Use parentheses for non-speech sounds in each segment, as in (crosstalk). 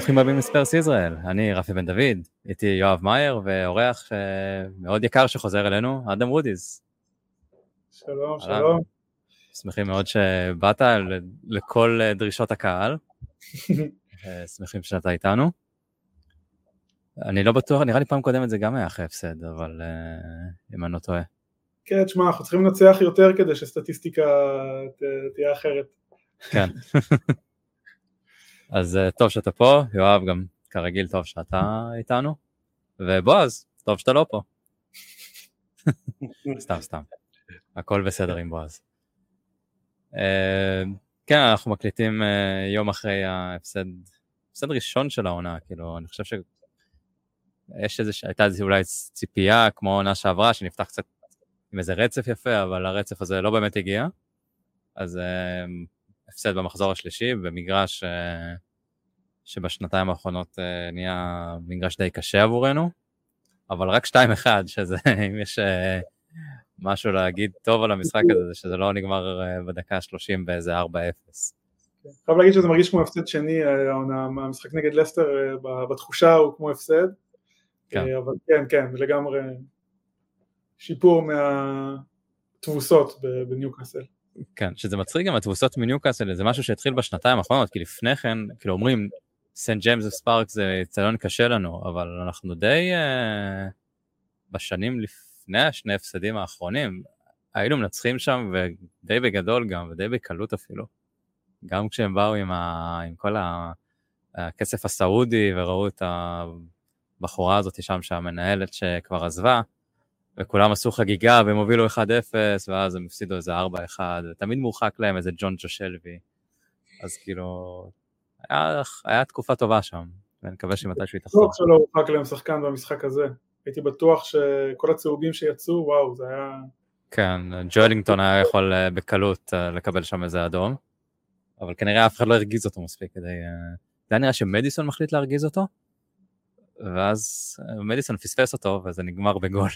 ברוכים הבאים לספרס ישראל, אני רפי בן דוד, איתי יואב מאייר ואורח מאוד יקר שחוזר אלינו, אדם רודיז. שלום, שלום. שמחים מאוד שבאת לכל דרישות הקהל, (laughs) שמחים שאתה איתנו. אני לא בטוח, נראה לי פעם קודמת זה גם היה אחרי הפסד, אבל אם אני לא טועה. כן, תשמע, אנחנו צריכים לנצח יותר כדי שסטטיסטיקה תהיה אחרת. כן. (laughs) אז אה, טוב שאתה פה, יואב גם כרגיל טוב שאתה איתנו, ובועז, טוב שאתה לא פה. (laughs) סתם סתם, הכל בסדר עם בועז. אה, כן, אנחנו מקליטים אה, יום אחרי ההפסד, הפסד ראשון של העונה, כאילו, אני חושב שיש איזה, הייתה אולי ציפייה, כמו העונה שעברה, שנפתח קצת עם איזה רצף יפה, אבל הרצף הזה לא באמת הגיע. אז הפסד במחזור השלישי, במגרש אה, שבשנתיים האחרונות אה, נהיה מגרש די קשה עבורנו, אבל רק 2-1, שזה, (laughs) אם יש אה, משהו להגיד טוב על המשחק הזה, זה שזה לא נגמר בדקה 30 באיזה 4-0. חייב להגיד שזה מרגיש כמו הפסד שני, המשחק נגד לסטר בתחושה הוא כמו הפסד, כן. אבל כן, כן, לגמרי שיפור מהתבוסות בניוקאסל. כן, שזה מצחיק גם התבוסות מניוקאסל, זה משהו שהתחיל בשנתיים האחרונות, כי לפני כן, כאילו אומרים, סנט ג'יימס וספארק זה צלון קשה לנו, אבל אנחנו די, uh, בשנים לפני השני הפסדים האחרונים, היינו מנצחים שם, ודי בגדול גם, ודי בקלות אפילו. גם כשהם באו עם, ה, עם כל ה, הכסף הסעודי, וראו את הבחורה הזאת שם, שהמנהלת שכבר עזבה, וכולם עשו חגיגה והם הובילו 1-0, ואז הם הפסידו איזה 4-1, ותמיד מורחק להם איזה ג'ון ג'ושלוי. אז כאילו, היה, היה תקופה טובה שם, ואני מקווה שמתישהו יתחזור. בטוח שלא הורחק להם שחקן במשחק הזה. הייתי בטוח שכל הצהובים שיצאו, וואו, זה היה... כן, ג'ואלינגטון היה יכול אה, בקלות אה, לקבל שם איזה אדום, אבל כנראה אף אחד לא הרגיז אותו מספיק כדי... אה, זה היה נראה שמדיסון מחליט להרגיז אותו, ואז מדיסון פספס אותו, וזה נגמר בגול.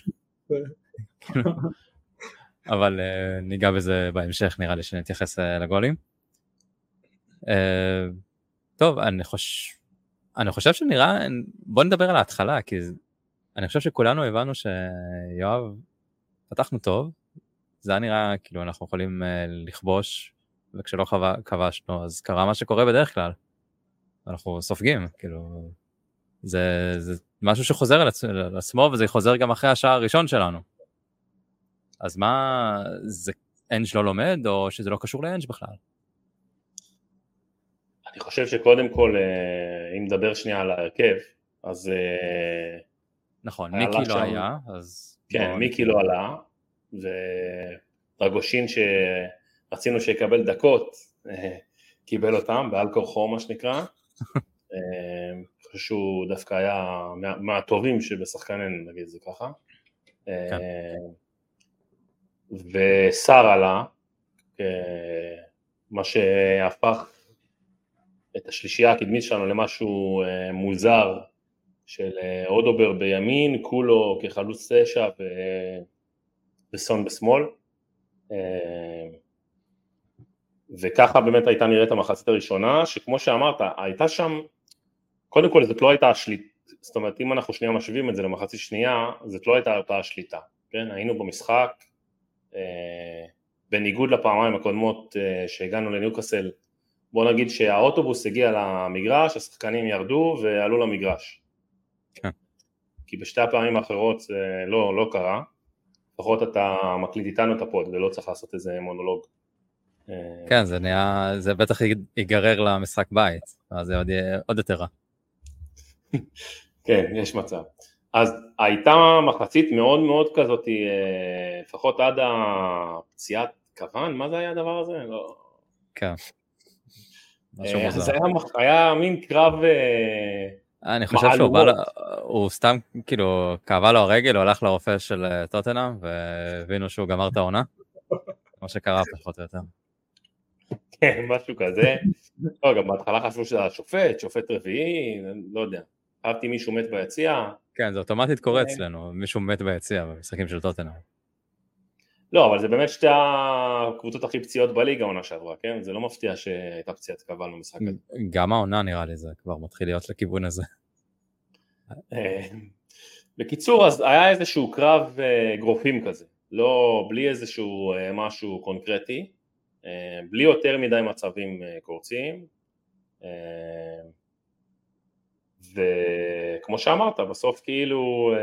אבל uh, ניגע בזה בהמשך, נראה לי שנתייחס uh, לגולים. Uh, טוב, אני, חוש... אני חושב שנראה, בוא נדבר על ההתחלה, כי אני חושב שכולנו הבנו שיואב, פתחנו טוב, זה היה נראה כאילו אנחנו יכולים לכבוש, וכשלא כבשנו אז קרה מה שקורה בדרך כלל. אנחנו סופגים, כאילו, זה, זה משהו שחוזר על עצמו וזה חוזר גם אחרי השער הראשון שלנו. אז מה, זה אנג' לא לומד או שזה לא קשור לאנג' בכלל? אני חושב שקודם כל, אה, אם נדבר שנייה על ההרכב, אז... אה, נכון, מיקי לא שם, היה, אז... כן, בוא... מיקי לא עלה, ודרגושין שרצינו שיקבל דקות, אה, קיבל אותם, בעל כורחו מה שנקרא. (laughs) חושב שהוא דווקא היה מהטובים שבשחקנים, נגיד זה ככה. כן. וסער עלה, מה שהפך את השלישייה הקדמית שלנו למשהו אה, מוזר של אה, אודובר בימין, כולו כחלוץ תשע וסון בשמאל. אה, וככה באמת הייתה נראית המחצית הראשונה, שכמו שאמרת, הייתה שם, קודם כל זאת לא הייתה השליטה, זאת אומרת אם אנחנו שנייה משווים את זה למחצית שנייה, זאת לא הייתה אותה השליטה, כן? היינו במשחק, אה, בניגוד לפעמיים הקודמות אה, שהגענו לניוקאסל, בוא נגיד שהאוטובוס הגיע למגרש, השחקנים ירדו ועלו למגרש. כן. כי בשתי הפעמים האחרות זה לא, לא קרה, לפחות אתה מקליט איתנו את הפוד ולא צריך לעשות איזה מונולוג. אה, כן, זה נהיה, זה בטח ייגרר למשחק בית, אז זה עוד, עוד יותר רע. כן, יש מצב. אז הייתה מחצית מאוד מאוד כזאת, אה, לפחות עד הפציעת כוון, מה זה היה הדבר הזה? לא... כן. אה, זה היה, היה מין קרב אה, אני חושב שהוא בא, הוא סתם כאילו כאבה לו הרגל, הוא הלך לרופא של טוטנאם והבינו שהוא גמר את העונה, (laughs) כמו שקרה פחות או יותר. כן, משהו כזה. לא, גם בהתחלה חשבו שזה השופט, שופט רביעי, לא יודע. אהבתי מישהו מת ביציע, כן, זה אוטומטית קורה אצלנו, מישהו מת ביציע במשחקים של טוטנאם. לא, אבל זה באמת שתי הקבוצות הכי פציעות בליגה העונה שעברה, כן? זה לא מפתיע שהייתה פציעת קבל במשחק הזה. גם העונה נראה לי זה כבר מתחיל להיות לכיוון הזה. אה, בקיצור, אז היה איזשהו קרב אה, גרופים כזה, לא, בלי איזשהו אה, משהו קונקרטי, בלי יותר מדי מצבים קורצים, וכמו שאמרת, בסוף כאילו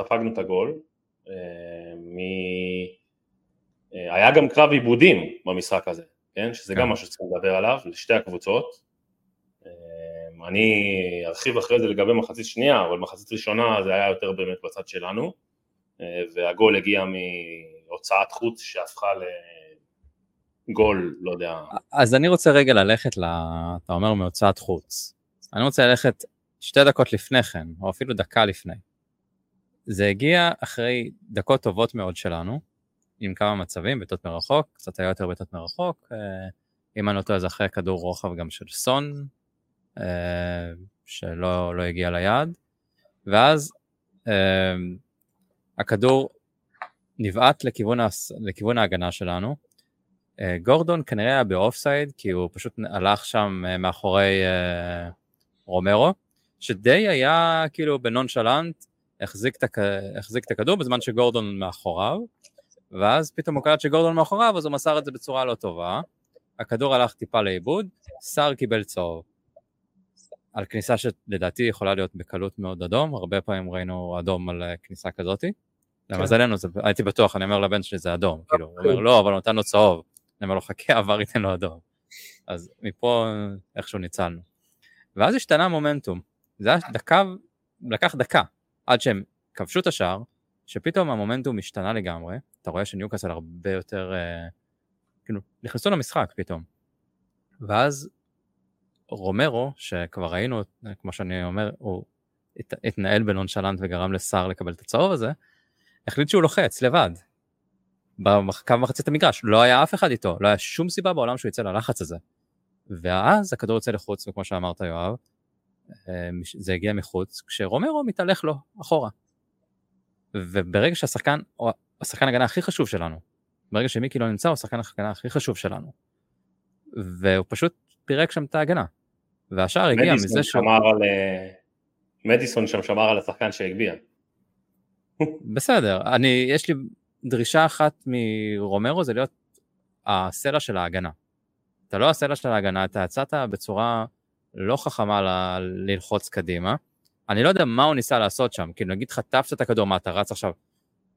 ספגנו את הגול, מ... היה גם קרב עיבודים במשחק הזה, כן? שזה גם כן. משהו שצריכים לדבר עליו, לשתי הקבוצות. אני ארחיב אחרי זה לגבי מחצית שנייה, אבל מחצית ראשונה זה היה יותר באמת בצד שלנו, והגול הגיע מהוצאת חוץ שהפכה לגול, לא יודע. אז אני רוצה רגע ללכת, ל... אתה אומר מהוצאת חוץ. אני רוצה ללכת שתי דקות לפני כן, או אפילו דקה לפני. זה הגיע אחרי דקות טובות מאוד שלנו, עם כמה מצבים, בעיטות מרחוק, קצת היה יותר בעיטות מרחוק, אה, אם אני לא טועה זה אחרי כדור רוחב גם של סון, אה, שלא לא הגיע ליעד, ואז אה, הכדור נבעט לכיוון, לכיוון ההגנה שלנו. גורדון כנראה היה באופסייד, כי הוא פשוט הלך שם מאחורי רומרו, שדי היה כאילו בנונשלנט, החזיק את, הכ... החזיק את הכדור בזמן שגורדון מאחוריו, ואז פתאום הוא קלט שגורדון מאחוריו, אז הוא מסר את זה בצורה לא טובה. הכדור הלך טיפה לאיבוד, סער קיבל צהוב. על כניסה שלדעתי יכולה להיות בקלות מאוד אדום, הרבה פעמים ראינו אדום על אה, כניסה כזאתי. כן. למזלנו, הייתי בטוח, אני אומר לבן שלי זה אדום, כאילו, הוא אומר לא, אבל נתן לו צהוב. אני אומר לו חכה, עבר ייתן לו אדום. אז מפה איכשהו ניצלנו. ואז השתנה מומנטום. זה היה דקה, לקח דקה, עד שהם כבשו את השער, שפתאום המומנטום השתנה לגמרי, אתה רואה שניוקאסל הרבה יותר, אה, כאילו, נכנסו למשחק פתאום. ואז רומרו, שכבר ראינו, כמו שאני אומר, הוא הת, התנהל בנונשלנט וגרם לסער לקבל את הצהוב הזה, החליט שהוא לוחץ לבד. בקו מחצית המגרש, לא היה אף אחד איתו, לא היה שום סיבה בעולם שהוא יצא ללחץ הזה. ואז הכדור יוצא לחוץ, וכמו שאמרת יואב, אה, זה הגיע מחוץ, כשרומרו מתהלך לו אחורה. וברגע שהשחקן, או השחקן הגנה הכי חשוב שלנו, ברגע שמיקי לא נמצא הוא השחקן הגנה הכי חשוב שלנו. והוא פשוט פירק שם את ההגנה. והשאר הגיע מזה ש... על... אה, מדיסון שם שמר על השחקן שהגביע. (laughs) בסדר, אני, יש לי דרישה אחת מרומרו זה להיות הסלע של ההגנה. אתה לא הסלע של ההגנה, אתה יצאת בצורה לא חכמה ל- ללחוץ קדימה. אני לא יודע מה הוא ניסה לעשות שם, כאילו נגיד חטפת את הכדור, מה אתה רץ עכשיו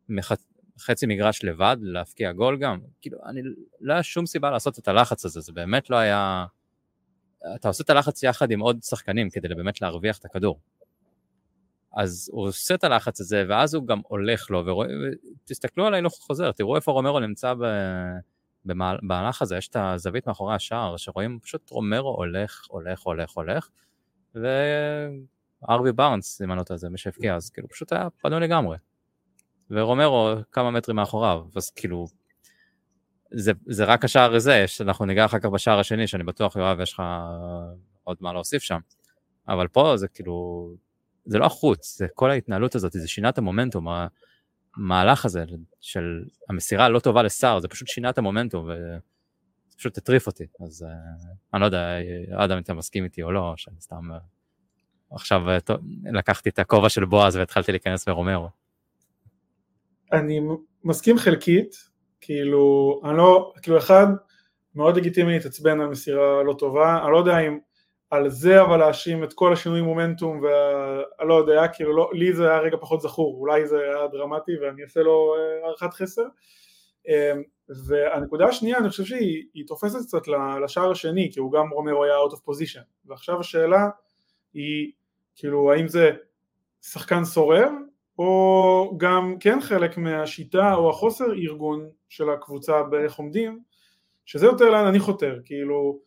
מח... חצי מגרש לבד, להפקיע גול גם? כאילו, אני, לא היה שום סיבה לעשות את הלחץ הזה, זה באמת לא היה... אתה עושה את הלחץ יחד עם עוד שחקנים כדי באמת להרוויח את הכדור. אז הוא עושה את הלחץ הזה, ואז הוא גם הולך לו, ותסתכלו על ההילוך חוזר, תראו איפה רומרו נמצא ב... במהלך הזה יש את הזווית מאחורי השער, שרואים פשוט רומרו הולך, הולך, הולך, הולך, וארווי בארנס, אם אני לא טועה, זה מי שהבקיע, אז כאילו פשוט היה פנוי לגמרי. ורומרו כמה מטרים מאחוריו, אז כאילו, זה, זה רק השער הזה, אנחנו ניגע אחר כך בשער השני, שאני בטוח, יואב, יש לך עוד מה להוסיף שם, אבל פה זה כאילו, זה לא החוץ, זה כל ההתנהלות הזאת, זה שינה את המומנטום, המהלך הזה של המסירה הלא טובה לסער, זה פשוט שינה את המומנטום ופשוט הטריף אותי, אז uh, אני לא יודע, אדם, אם אתה מסכים איתי או לא, שאני סתם uh, עכשיו uh, לקחתי את הכובע של בועז והתחלתי להיכנס ברומרו. אני מסכים חלקית, כאילו, אני לא, כאילו אחד, מאוד לגיטימי להתעצבן על מסירה לא טובה, אני לא יודע אם על זה אבל להאשים את כל השינוי מומנטום ואני לא יודע, כאילו לא, לי זה היה רגע פחות זכור, אולי זה היה דרמטי ואני אעשה לו אה, הערכת חסר. אמ, והנקודה השנייה אני חושב שהיא תופסת קצת לשער השני כי הוא גם רומרו היה out of position. ועכשיו השאלה היא כאילו האם זה שחקן סורר או גם כן חלק מהשיטה או החוסר ארגון של הקבוצה באיך עומדים שזה יותר לאן אני חותר כאילו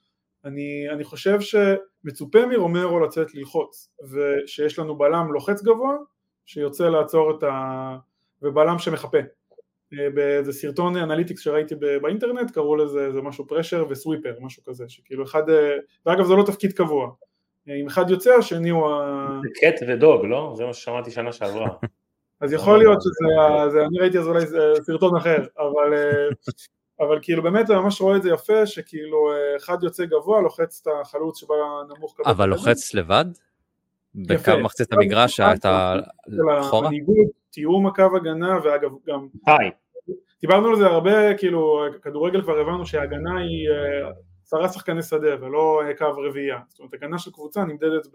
אני, אני חושב שמצופה מרומרו לצאת ללחוץ ושיש לנו בלם לוחץ גבוה שיוצא לעצור את ה... ובלם שמחפה. אה, באיזה סרטון אנליטיקס שראיתי באינטרנט קראו לזה זה משהו פרשר וסוויפר משהו כזה שכאילו אחד אה, ואגב זה לא תפקיד קבוע. אה, אם אחד יוצא השני הוא ה... זה קט ודוג לא? זה מה ששמעתי שנה שעברה. (laughs) אז יכול להיות (laughs) שזה, זה, אני ראיתי אז אולי סרטון אחר, אבל, אבל כאילו באמת אתה ממש רואה את זה יפה, שכאילו אחד יוצא גבוה, לוחץ את החלוץ שבא נמוך כזה. אבל לוחץ לבד? בקו מחצית המגרש, אתה אחורה? תיאום הקו הגנה, ואגב גם... היי. דיברנו על זה הרבה, כאילו, כדורגל כבר הבנו שההגנה היא עשרה שחקני שדה ולא קו רביעייה, זאת אומרת הגנה של קבוצה נמדדת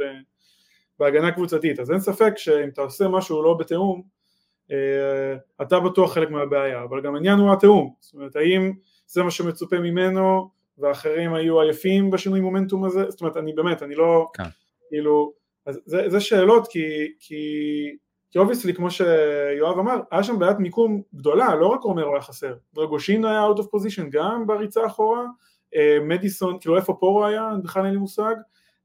בהגנה קבוצתית, אז אין ספק שאם אתה עושה משהו לא בתיאום, אה, אתה בטוח חלק מהבעיה, אבל גם העניין הוא התיאום, זאת אומרת האם זה מה שמצופה ממנו ואחרים היו עייפים בשינוי מומנטום הזה, זאת אומרת אני באמת, אני לא, כן. כאילו, אז זה, זה שאלות כי, כי, כי obviously כמו שיואב אמר, היה שם בעיית מיקום גדולה, לא רק רומרו היה חסר, דראגושין היה out of position גם בריצה אחורה, אה, מדיסון, כאילו איפה פורו היה, בכלל אין לי מושג,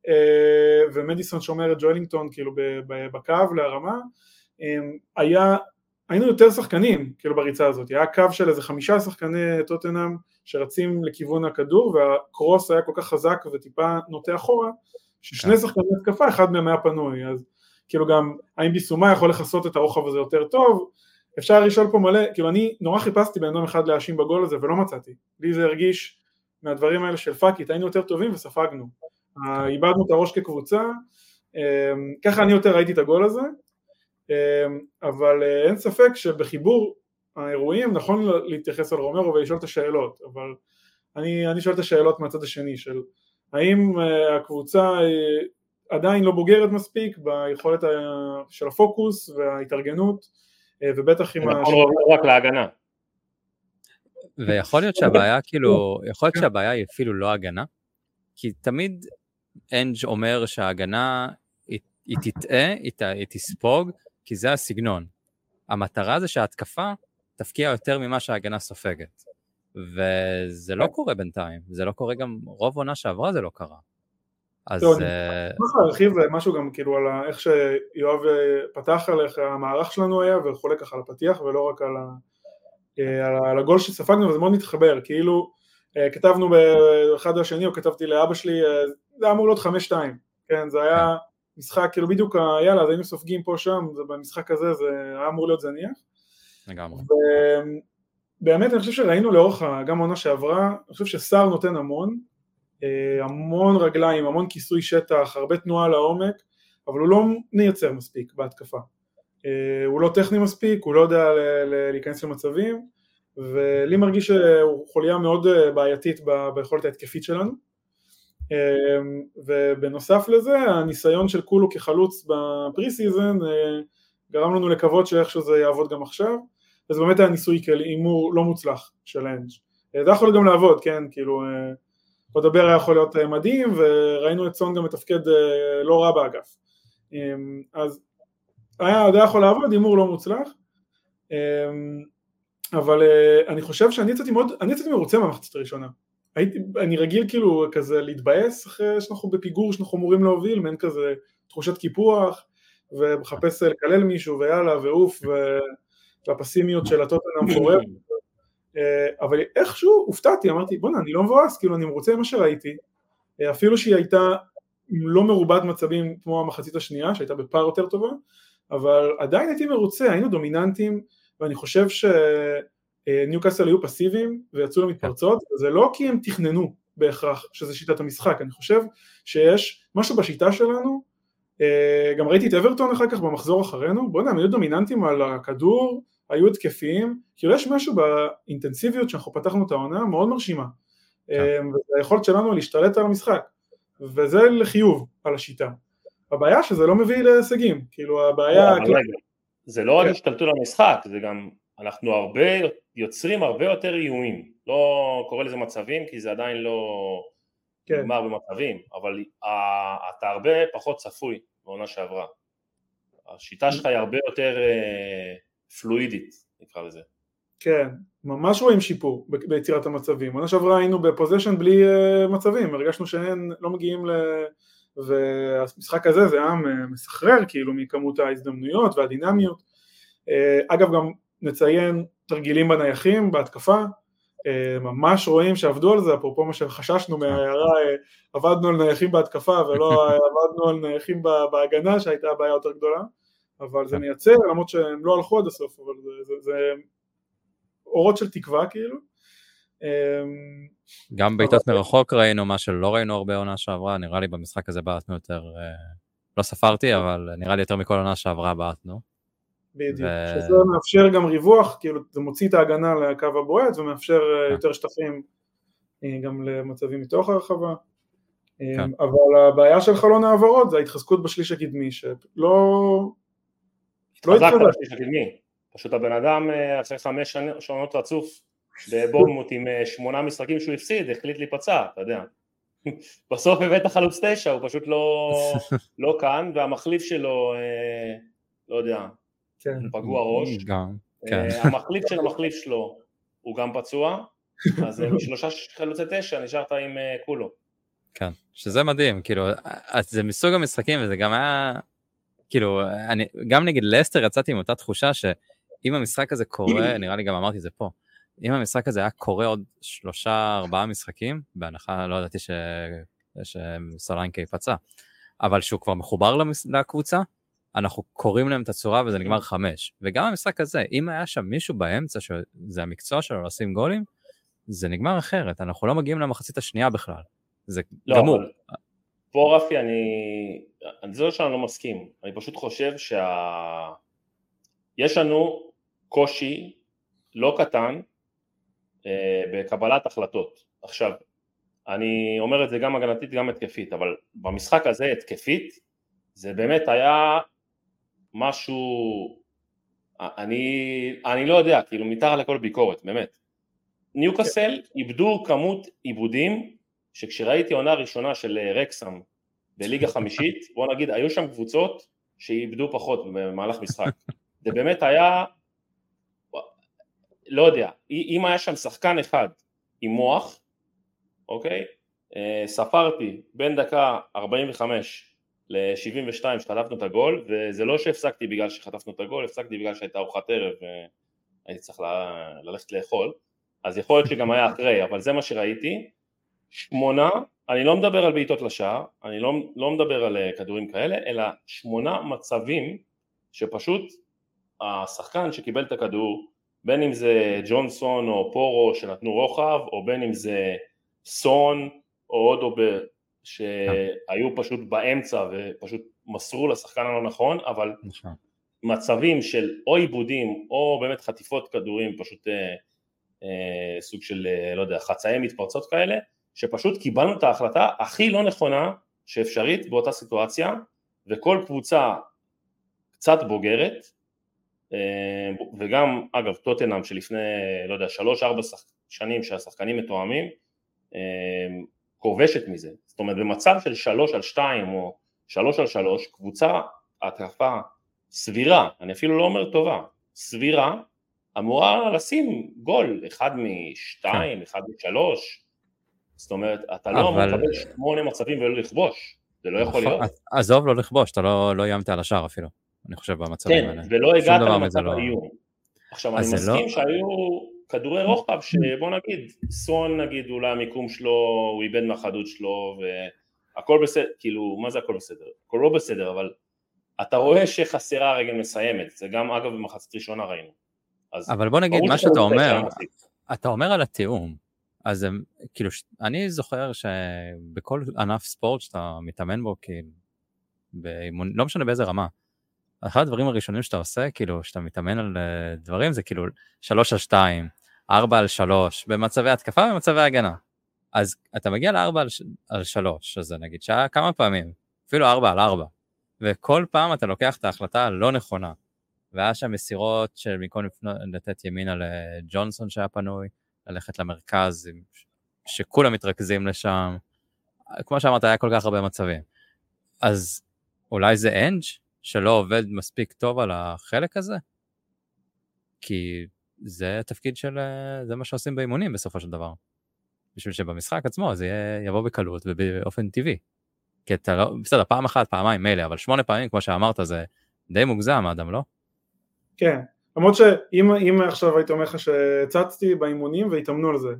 אה, ומדיסון שומר את ג'וילינגטון כאילו בקו להרמה, אה, היה, היינו יותר שחקנים כאילו בריצה הזאת, היה קו של איזה חמישה שחקני טוטנאם שרצים לכיוון הכדור והקרוס היה כל כך חזק וטיפה נוטה אחורה, ששני כן. שחקני התקפה, אחד מהם היה פנוי, אז כאילו גם האם ביסומה יכול לכסות את הרוחב הזה יותר טוב, אפשר לשאול פה מלא, כאילו אני נורא חיפשתי בן אדם אחד להאשים בגול הזה ולא מצאתי, לי זה הרגיש מהדברים האלה של fuck it, היינו יותר טובים וספגנו, אה, איבדנו את הראש כקבוצה, אה, ככה אני יותר ראיתי את הגול הזה, אבל אין ספק שבחיבור האירועים נכון להתייחס על רומרו ולשאול את השאלות, אבל אני, אני שואל את השאלות מהצד השני של האם הקבוצה עדיין לא בוגרת מספיק ביכולת של הפוקוס וההתארגנות ובטח עם... נכון לא רק להגנה. ויכול להיות שהבעיה כאילו, יכול להיות. שהבעיה היא אפילו לא הגנה, כי תמיד אנג' אומר שההגנה היא, היא תטעה, היא, היא תספוג, כי זה הסגנון. המטרה זה שההתקפה תפקיע יותר ממה שההגנה סופגת. וזה לא קורה בינתיים, זה לא קורה גם, רוב עונה שעברה זה לא קרה. אז... אני צריך להרחיב משהו גם כאילו על איך שיואב פתח על איך המערך שלנו היה וחולק ככה על הפתיח ולא רק על ה... אה, על הגול שספגנו וזה מאוד מתחבר, כאילו אה, כתבנו באחד השני או כתבתי לאבא שלי, אה, זה היה אמור להיות חמש שתיים, כן, זה היה. משחק, כאילו בדיוק, יאללה, אז היינו סופגים פה שם, במשחק הזה זה היה אמור להיות זניח. לגמרי. באמת אני חושב שראינו לאורך גם העונה שעברה, אני חושב שסער נותן המון, המון רגליים, המון כיסוי שטח, הרבה תנועה לעומק, אבל הוא לא מייצר מספיק בהתקפה. אה, הוא לא טכני מספיק, הוא לא יודע להיכנס למצבים, ולי מרגיש שהוא חוליה מאוד אה, בעייתית ביכולת ההתקפית שלנו. אה, ובנוסף לזה, הניסיון של סולו כחלוץ ב-pre season גרם לנו לקוות שאיכשהו זה יעבוד גם עכשיו, וזה באמת היה ניסוי כאל הימור לא מוצלח של אנג'. זה יכול גם לעבוד, כן, כאילו, לדבר היה יכול להיות מדהים, וראינו את סון גם מתפקד לא רע באגף. אז היה, היה יכול לעבוד, הימור לא מוצלח, אמ, אבל אה, אני חושב שאני יצאתי מאוד, אני יצאתי מרוצה מהמחצית הראשונה. הייתי, אני רגיל כאילו כזה להתבאס אחרי שאנחנו בפיגור שאנחנו אמורים להוביל, מעין כזה תחושת קיפוח, ומחפש לקלל מישהו ויאללה ואוף, והפסימיות של הטוטנאם פורר. אה, אבל איכשהו הופתעתי, אמרתי בואנה אני לא מבואס, כאילו אני מרוצה ממה שראיתי, אה, אפילו שהיא הייתה לא מרובת מצבים כמו המחצית השנייה, שהייתה בפער יותר טובה, אבל עדיין הייתי מרוצה, היינו דומיננטים, ואני חושב שניו קאסל היו פסיביים ויצאו למתפרצות, זה לא כי הם תכננו בהכרח שזה שיטת המשחק, אני חושב שיש משהו בשיטה שלנו, אה, גם ראיתי את אברטון אחר כך במחזור אחרינו, בוא'נה הם היו דומיננטים על הכדור, היו התקפיים, כאילו יש משהו באינטנסיביות שאנחנו פתחנו את העונה מאוד מרשימה, כן. אה, והיכולת שלנו להשתלט על המשחק, וזה לחיוב על השיטה. הבעיה שזה לא מביא להישגים, כאילו הבעיה... לא. זה לא רק כן. השתלטות למשחק, זה גם, אנחנו הרבה, יוצרים הרבה יותר איומים, לא קורא לזה מצבים כי זה עדיין לא כן. נגמר במצבים, אבל אתה הרבה פחות צפוי בעונה שעברה. השיטה שלך היא הרבה יותר אה, פלואידית, נקרא לזה. כן, ממש רואים שיפור ביצירת המצבים. עונה שעברה היינו בפוזיישן בלי uh, מצבים, הרגשנו שאין, לא מגיעים ל... והמשחק הזה זה היה מסחרר כאילו מכמות ההזדמנויות והדינמיות. אה, אגב גם נציין תרגילים בנייחים בהתקפה, אה, ממש רואים שעבדו על זה, אפרופו מה שחששנו מההערה, אה, עבדנו על נייחים בהתקפה ולא (laughs) עבדנו על נייחים בהגנה שהייתה הבעיה יותר גדולה, אבל זה מייצר, למרות שהם לא הלכו עד הסוף, אבל זה, זה, זה אורות של תקווה כאילו. אמ, גם בעיטות מרחוק ראינו מה שלא ראינו הרבה עונה שעברה, נראה לי במשחק הזה בעטנו יותר, אה, לא ספרתי, אבל נראה לי יותר מכל עונה שעברה בעטנו. בדיוק, ו... שזה מאפשר גם ריווח, כאילו זה מוציא את ההגנה לקו הבועט ומאפשר אה, כן. יותר שטחים אה, גם למצבים מתוך הרחבה. כן. אבל הבעיה של חלון העברות זה ההתחזקות בשליש הקדמי שלא... לא התחזקת בשליש הקדמי, פשוט הבן אדם אחרי חמש שנות רצוף בבורמוט עם אה, שמונה משחקים שהוא הפסיד, החליט להיפצע, אתה יודע. (laughs) בסוף הבאת חלוץ תשע, הוא פשוט לא, (laughs) לא כאן, והמחליף שלו, אה, לא יודע, כן. פגוע ראש. גם, אה, כן. המחליף של המחליף שלו הוא גם פצוע, אז משלושה חלוצי תשע נשארת עם כולו. כן, שזה מדהים, כאילו, זה מסוג המשחקים וזה גם היה, כאילו, אני, גם נגד לסטר יצאתי עם אותה תחושה שאם המשחק הזה קורה, (clears throat) נראה לי גם אמרתי את זה פה, אם המשחק הזה היה קורה עוד שלושה, ארבעה משחקים, בהנחה, לא ידעתי ש... שסלנקה ייפצע, אבל שהוא כבר מחובר לקבוצה, אנחנו קוראים להם את הצורה וזה נגמר חמש. וגם המשחק הזה, אם היה שם מישהו באמצע שזה המקצוע שלו לשים גולים, זה נגמר אחרת, אנחנו לא מגיעים למחצית השנייה בכלל. זה לא, גמור. פה רפי, אני... אני זה לא שאני לא מסכים, אני פשוט חושב שה... יש לנו קושי לא קטן אה, בקבלת החלטות. עכשיו, אני אומר את זה גם הגנתית גם התקפית, אבל במשחק הזה התקפית זה באמת היה משהו, אני, אני לא יודע, כאילו מתחת לכל ביקורת, באמת. ניוקאסל איבדו כמות עיבודים שכשראיתי עונה ראשונה של אה, רקסם בליגה חמישית, (laughs) בוא נגיד, היו שם קבוצות שאיבדו פחות במהלך משחק. (laughs) זה באמת היה לא יודע, אם היה שם שחקן אחד עם מוח, אוקיי, אה, ספרתי בין דקה 45 ל-72 שחטפנו את הגול, וזה לא שהפסקתי בגלל שחטפנו את הגול, הפסקתי בגלל שהייתה ארוחת ערב והייתי צריך ל- ללכת לאכול, אז יכול להיות שגם היה אחרי, אבל זה מה שראיתי. שמונה, אני לא מדבר על בעיטות לשער, אני לא, לא מדבר על אה, כדורים כאלה, אלא שמונה מצבים שפשוט השחקן שקיבל את הכדור בין אם זה ג'ונסון או פורו שנתנו רוחב, או בין אם זה סון או עוד אובר שהיו פשוט באמצע ופשוט מסרו לשחקן הלא נכון, אבל נכון. מצבים של או עיבודים או באמת חטיפות כדורים, פשוט אה, אה, סוג של, אה, לא יודע, חצאי מתפרצות כאלה, שפשוט קיבלנו את ההחלטה הכי לא נכונה שאפשרית באותה סיטואציה, וכל קבוצה קצת בוגרת, אה, וגם אגב טוטנאם שלפני לא יודע שלוש ארבע שנים שהשחקנים מתואמים אה, כובשת מזה, זאת אומרת במצב של שלוש על שתיים או שלוש על שלוש קבוצה התקפה סבירה, אני אפילו לא אומר טובה, סבירה אמורה לשים גול אחד משתיים, אחד משלוש, זאת אומרת אתה לא אמור לקבל שמונה מצבים ולא לכבוש, זה לא יכול נכון, להיות. עזוב לא לכבוש, אתה לא, לא איימת על השער אפילו. אני חושב במצבים כן, האלה. כן, ולא הגעת למצב לא- האיום. עכשיו אני מסכים לא... שהיו כדורי רוחב שבוא נגיד, סון נגיד אולי המיקום שלו, הוא איבד מהחדות שלו והכל בסדר, כאילו מה זה הכל בסדר? הכל לא בסדר אבל אתה רואה שחסרה הרגל מסיימת, זה גם אגב במחצית ראשונה ראינו. אבל בוא נגיד מה שאתה אומר, אתה אומר על התיאום, אז הם, כאילו אני זוכר שבכל ענף ספורט שאתה מתאמן בו, כאילו, באימון, לא משנה באיזה רמה, אחד הדברים הראשונים שאתה עושה, כאילו, שאתה מתאמן על uh, דברים, זה כאילו 3 על 2, 4 על 3, במצבי התקפה ובמצבי הגנה. אז אתה מגיע ל-4 על, על 3, אז נגיד שעה כמה פעמים, אפילו 4 על 4, וכל פעם אתה לוקח את ההחלטה הלא נכונה. והיה שם מסירות של במקום לתת ימינה לג'ונסון שהיה פנוי, ללכת למרכז, שכולם מתרכזים לשם. כמו שאמרת, היה כל כך הרבה מצבים. אז אולי זה אנג' שלא עובד מספיק טוב על החלק הזה? כי זה התפקיד של, זה מה שעושים באימונים בסופו של דבר. בשביל שבמשחק עצמו זה יהיה, יבוא בקלות ובאופן טבעי. כי אתה לא, בסדר, פעם אחת, פעמיים, מילא, אבל שמונה פעמים, כמו שאמרת, זה די מוגזם, אדם, לא? כן, למרות שאם עכשיו הייתי אומר לך שהצצתי באימונים והתאמנו על זה,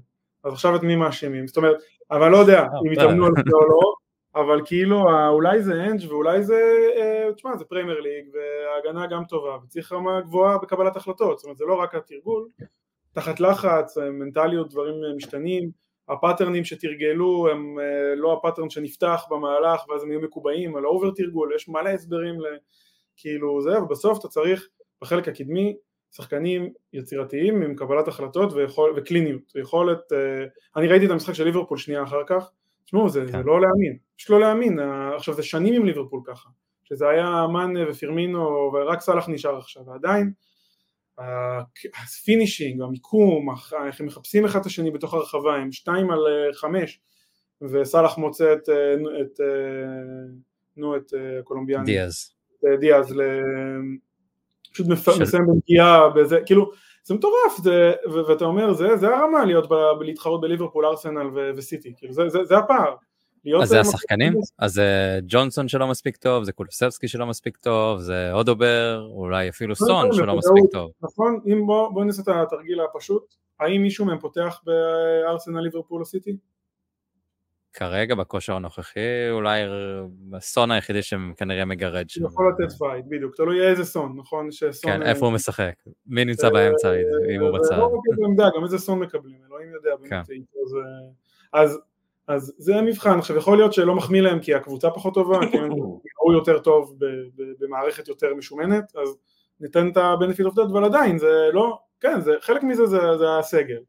אז עכשיו את מי מאשימים? זאת אומרת, אבל לא יודע אה, אם התאמנו על זה או לא, אבל כאילו אולי זה אנג' ואולי זה, אה, תשמע זה פריימר ליג וההגנה גם טובה וצריך רמה גבוהה בקבלת החלטות, זאת אומרת זה לא רק התרגול, תחת לחץ, מנטליות, דברים משתנים, הפטרנים שתרגלו הם לא ה-pattern שנפתח במהלך ואז הם יהיו מקובעים, על ה-over תרגול, יש מלא הסברים כאילו זה, ובסוף אתה צריך בחלק הקדמי שחקנים יצירתיים עם קבלת החלטות ויכול, וקליניות, ויכולת, אני ראיתי את המשחק של ליברפול שנייה אחר כך, תשמעו זה, כן. זה לא להאמין, פשוט לא להאמין, עכשיו זה שנים עם ליברפול ככה, שזה היה מאנה ופירמינו ורק סאלח נשאר עכשיו, ועדיין ה-finishing, המיקום, איך הם מחפשים אחד את השני בתוך הרחבה, הם שתיים על אה, חמש וסאלח מוצא את, אה, את, אה, נו, את הקולומביאני, דיאז, דיאז, פשוט מסיים בפגיעה, בזה, כאילו זה מטורף, זה, ו- ואתה אומר, זה, זה הרמה להיות ב- להתחרות בליברפול, ארסנל ו- וסיטי, כאילו זה, זה, זה הפער. אז זה השחקנים? אז זה ג'ונסון שלא מספיק טוב, זה קולוסבסקי שלא מספיק טוב, זה אודובר, אולי אפילו סון שלא מספיק טוב. נכון, אם בוא, בוא נעשה את התרגיל הפשוט, האם מישהו מהם פותח בארסנל, ליברפול או סיטי? כרגע בכושר הנוכחי אולי סון היחידי שכנראה מגרד שם. יכול לתת fight, בדיוק, תלוי איזה סון, נכון? שסון... כן, איפה הוא משחק? מי נמצא באמצע אם הוא בצד? לא רק בעמדה, גם איזה סון מקבלים, אלוהים יודע. כן. אז אז זה המבחן, עכשיו יכול להיות שלא מחמיא להם כי הקבוצה פחות טובה, כי הם (laughs) יראו יותר טוב במערכת יותר משומנת, אז ניתן את ה-benefit of that, אבל עדיין זה לא, כן, זה, חלק מזה זה, זה הסגל.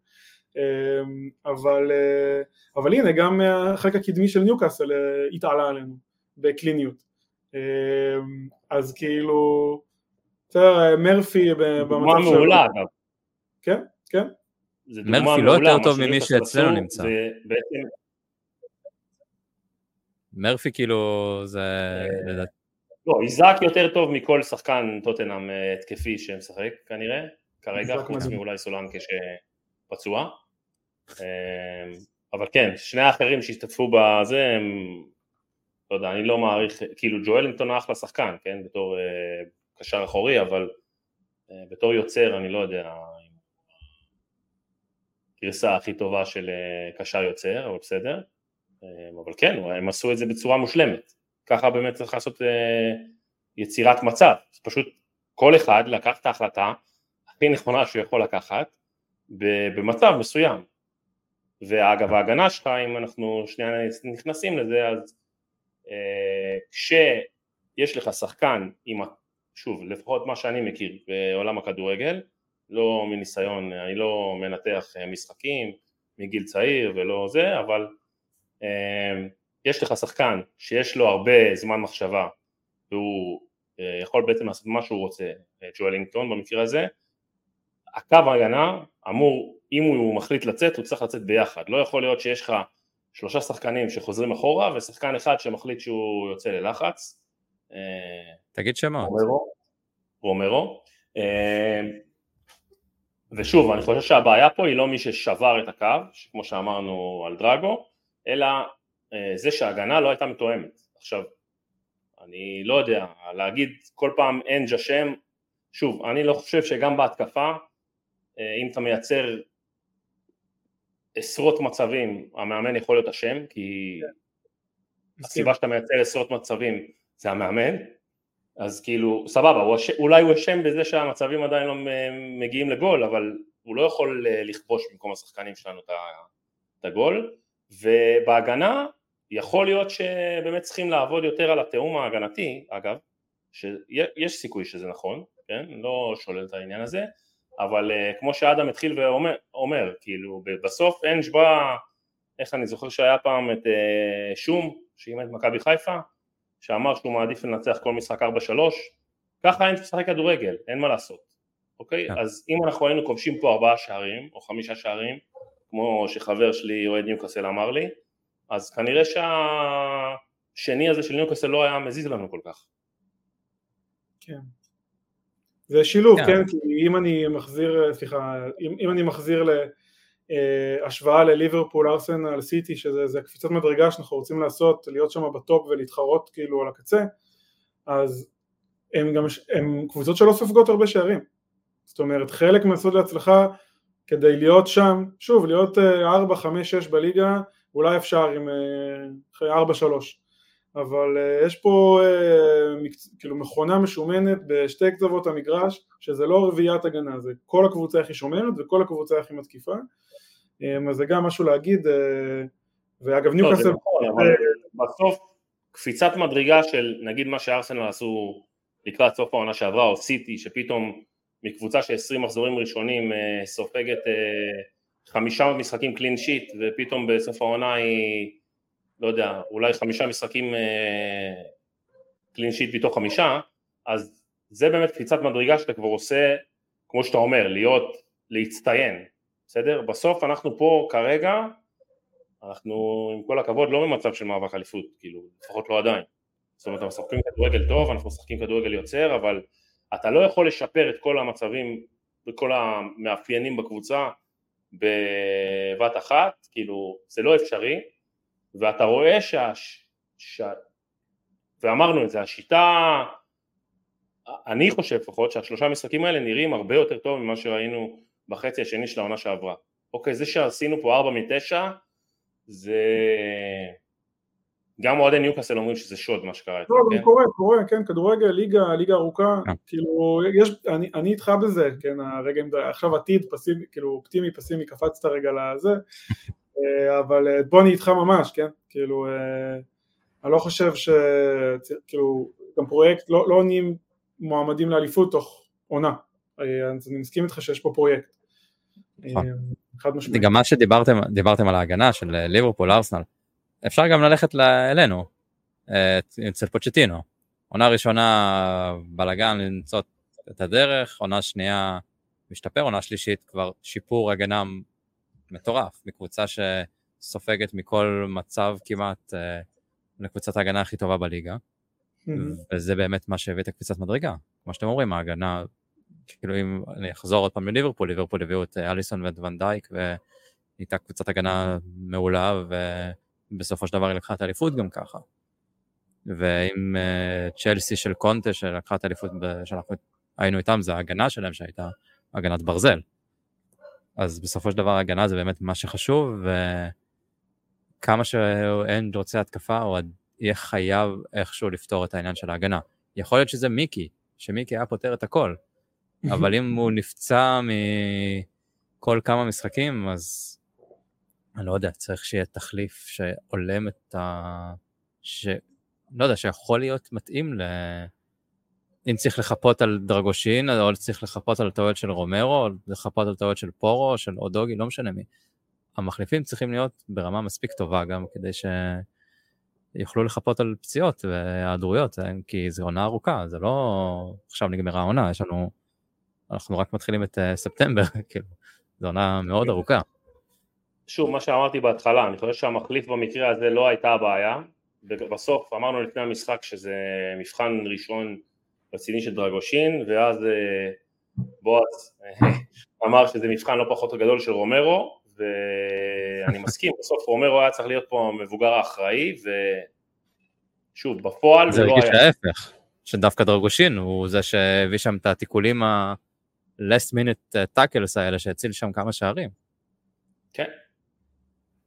אמ, אבל, אה, אבל הנה גם החלק הקדמי של ניוקאסל אה, התעלה עלינו בקליניות. אמ, אז כאילו בסדר מרפי במצב שלו מעולה אגב. כן כן. מרפי לא יותר טוב ממי שאצלנו נמצא. מרפי כאילו זה אה, לא איזק יותר טוב מכל שחקן טוטנאם התקפי שמשחק כנראה. כרגע חוץ מאולי סולנקה אמ, אבל כן, שני האחרים שהשתתפו בזה הם, לא יודע, אני לא מעריך, כאילו ג'ואלינגטון אחלה שחקן, כן, בתור אה, קשר אחורי, אבל אה, בתור יוצר אני לא יודע גרסה הכי טובה של אה, קשר יוצר, אבל בסדר, אמ, אבל כן, הם עשו את זה בצורה מושלמת, ככה באמת צריך לעשות יצירת מצב, פשוט כל אחד לקח את ההחלטה הכי נכונה שהוא יכול לקחת במצב מסוים, ואגב ההגנה שלך אם אנחנו שנייה נכנסים לזה אז אה, כשיש לך שחקן עם שוב לפחות מה שאני מכיר בעולם הכדורגל לא מניסיון אני לא מנתח אה, משחקים מגיל צעיר ולא זה אבל אה, יש לך שחקן שיש לו הרבה זמן מחשבה והוא אה, יכול בעצם לעשות מה שהוא רוצה ג'ואלינגטון במקרה הזה הקו ההגנה אמור אם הוא מחליט לצאת הוא צריך לצאת ביחד, לא יכול להיות שיש לך שלושה שחקנים שחוזרים אחורה ושחקן אחד שמחליט שהוא יוצא ללחץ. אה, תגיד שמות. רומרו. רומרו. אה, ושוב, אני חושב שהבעיה פה היא לא מי ששבר את הקו, כמו שאמרנו על דרגו, אלא אה, זה שההגנה לא הייתה מתואמת. עכשיו, אני לא יודע, להגיד כל פעם אנג' אשם, שוב, אני לא חושב שגם בהתקפה, אם אתה מייצר עשרות מצבים המאמן יכול להיות אשם כי כן. הסיבה שאתה מייצר עשרות מצבים זה המאמן אז כאילו סבבה הוא אש... אולי הוא אשם בזה שהמצבים עדיין לא מגיעים לגול אבל הוא לא יכול אה, לכבוש במקום השחקנים שלנו את הגול ובהגנה יכול להיות שבאמת צריכים לעבוד יותר על התיאום ההגנתי אגב שיש סיכוי שזה נכון כן לא שולל את העניין הזה אבל uh, כמו שאדם התחיל ואומר, אומר, כאילו בסוף אנג' בא, איך אני זוכר שהיה פעם את uh, שום, שאימן את מכבי חיפה, שאמר שהוא מעדיף לנצח כל משחק 4-3, ככה אנג' משחק כדורגל, אין מה לעשות, אוקיי? Yeah. אז אם אנחנו היינו כובשים פה ארבעה שערים, או חמישה שערים, כמו שחבר שלי אוהד ניוקאסל אמר לי, אז כנראה שהשני הזה של ניוקאסל לא היה מזיז לנו כל כך. כן. זה שילוב, כן, כן? כי אם אני מחזיר, סליחה, אם, אם אני מחזיר להשוואה לליברפול, ארסנל, סיטי, שזה קפיצת מדרגה שאנחנו רוצים לעשות, להיות שם בטופ ולהתחרות כאילו על הקצה, אז הם גם, הם קבוצות שלא סופגות הרבה שערים, זאת אומרת חלק מהסוד להצלחה כדי להיות שם, שוב להיות 4, 5, 6 בליגה, אולי אפשר עם 4, אה, 3, אבל uh, יש פה uh, מקצ... כאילו מכונה משומנת בשתי קצוות המגרש, שזה לא רביעיית הגנה, זה כל הקבוצה הכי שומרת וכל הקבוצה הכי מתקיפה, um, אז זה גם משהו להגיד, uh, ואגב ניוקאסל... נכון, בסוף קפיצת מדרגה של נגיד מה שארסנל עשו לקראת סוף העונה שעברה, או סיטי, שפתאום מקבוצה של 20 מחזורים ראשונים סופגת חמישה משחקים קלין שיט, ופתאום בסוף העונה היא לא יודע, אולי חמישה משחקים קלין שיט מתוך חמישה, אז זה באמת קפיצת מדרגה שאתה כבר עושה, כמו שאתה אומר, להיות, להצטיין, בסדר? בסוף אנחנו פה כרגע, אנחנו עם כל הכבוד לא במצב של מאבק אליפות, כאילו, לפחות לא עדיין. זאת אומרת, אנחנו משחקים כדורגל טוב, אנחנו משחקים כדורגל יוצר, אבל אתה לא יכול לשפר את כל המצבים וכל המאפיינים בקבוצה בבת אחת, כאילו, זה לא אפשרי, ואתה רואה שה... ש... ואמרנו את זה, השיטה, אני חושב לפחות שהשלושה משחקים האלה נראים הרבה יותר טוב ממה שראינו בחצי השני של העונה שעברה. אוקיי, זה שעשינו פה ארבע מתשע, זה... גם אוהדי ניוקאסל אומרים שזה שוד מה שקרה. לא, זה כן? קורה, קורה, כן, כדורגל, ליגה, ליגה ארוכה, כן. כאילו, יש, אני, אני איתך בזה, כן, הרגע, עכשיו עתיד, פסימי, כאילו, אופטימי, פסימי, קפצת רגע לזה, אבל אה, בוא אני איתך ממש, כן? כאילו, אה, אני לא חושב ש... כאילו, גם פרויקט לא, לא עונים מועמדים לאליפות תוך עונה. אז אני מסכים איתך שיש פה פרויקט. נכון. חד משמעית. גם מה שדיברתם על ההגנה של ליברפול, ארסנל, אפשר גם ללכת אלינו, אצל פוצ'טינו. עונה ראשונה בלאגן למצוא את הדרך, עונה שנייה משתפר, עונה שלישית כבר שיפור הגנה מטורף, מקבוצה שסופגת מכל מצב כמעט אה, לקבוצת ההגנה הכי טובה בליגה. וזה באמת מה שהביא את הקפיצת מדרגה. כמו שאתם אומרים, ההגנה, כאילו אם אני אחזור עוד פעם לליברפול, ליברפול הביאו את אה, אליסון ואת ונדייק, והייתה קבוצת הגנה מעולה, ובסופו של דבר היא לקחה את האליפות גם ככה. ועם uh, צ'לסי של קונטה שלקחה את האליפות שאנחנו היינו איתם, זה ההגנה שלהם שהייתה הגנת ברזל. אז בסופו של דבר ההגנה זה באמת מה שחשוב, וכמה שאין רוצה התקפה, הוא יהיה חייב איכשהו לפתור את העניין של ההגנה. יכול להיות שזה מיקי, שמיקי היה פותר את הכל, אבל אם הוא נפצע מכל כמה משחקים, אז אני לא יודע, צריך שיהיה תחליף שהולם את ה... ש... לא יודע, שיכול להיות מתאים ל... אם צריך לחפות על דרגושין, או צריך לחפות על טעויות של רומרו, או לחפות על טעויות של פורו, או של אודוגי, לא משנה מי. המחליפים צריכים להיות ברמה מספיק טובה גם כדי שיוכלו לחפות על פציעות והיעדרויות, כי זו עונה ארוכה, זה לא עכשיו נגמרה העונה, יש לנו, אנחנו רק מתחילים את uh, ספטמבר, (laughs) כאילו, זו עונה מאוד ארוכה. שוב, מה שאמרתי בהתחלה, אני חושב שהמחליף במקרה הזה לא הייתה הבעיה, בסוף אמרנו לפני המשחק שזה מבחן ראשון רציני של דרגושין, ואז אה, בועז אה, (laughs) אמר שזה מבחן לא פחות גדול של רומרו, ואני מסכים, (laughs) בסוף רומרו היה צריך להיות פה המבוגר האחראי, ושוב, בפועל זה לא היה... זה הרגיש ההפך, שדווקא דרגושין הוא זה שהביא שם את התיקולים ה-last minute tackles האלה, שהציל שם כמה שערים. כן.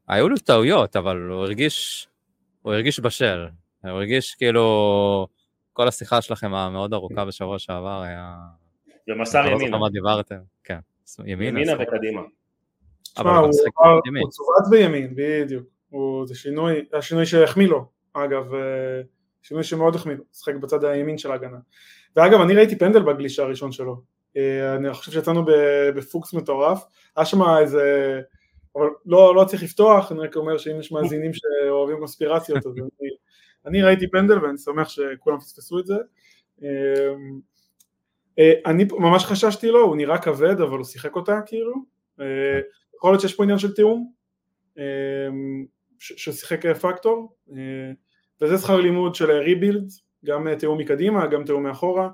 היו לו טעויות, אבל הוא הרגיש, הוא הרגיש בשל. הוא הרגיש כאילו... כל השיחה שלכם המאוד ארוכה בשבוע שעבר היה... ומסר ימינה. לא זוכר מה דיברתם, כן. ימינה, ימינה וקדימה. תשמע, הוא צובט בימין, בדיוק. זה שינוי, השינוי שהחמיא לו, אגב, אה, שינוי שמאוד החמיא לו, שחק בצד הימין של ההגנה. ואגב, אני ראיתי פנדל בגלישה הראשון שלו. אה, אני חושב שיצאנו בפוקס מטורף, היה שם איזה... אבל לא, לא צריך לפתוח, אני רק אומר שאם יש מאזינים שאוהבים קונספירציות, אז אני אני ראיתי פנדל ואני שמח שכולם פספסו את זה. אמ, אה, אני ממש חששתי לו, הוא נראה כבד אבל הוא שיחק אותה כאילו. אה, יכול להיות שיש פה עניין של תיאום, אמ, ששיחק פקטור, אה, וזה שכר לימוד של ריבילד, גם תיאום מקדימה, גם תיאום מאחורה.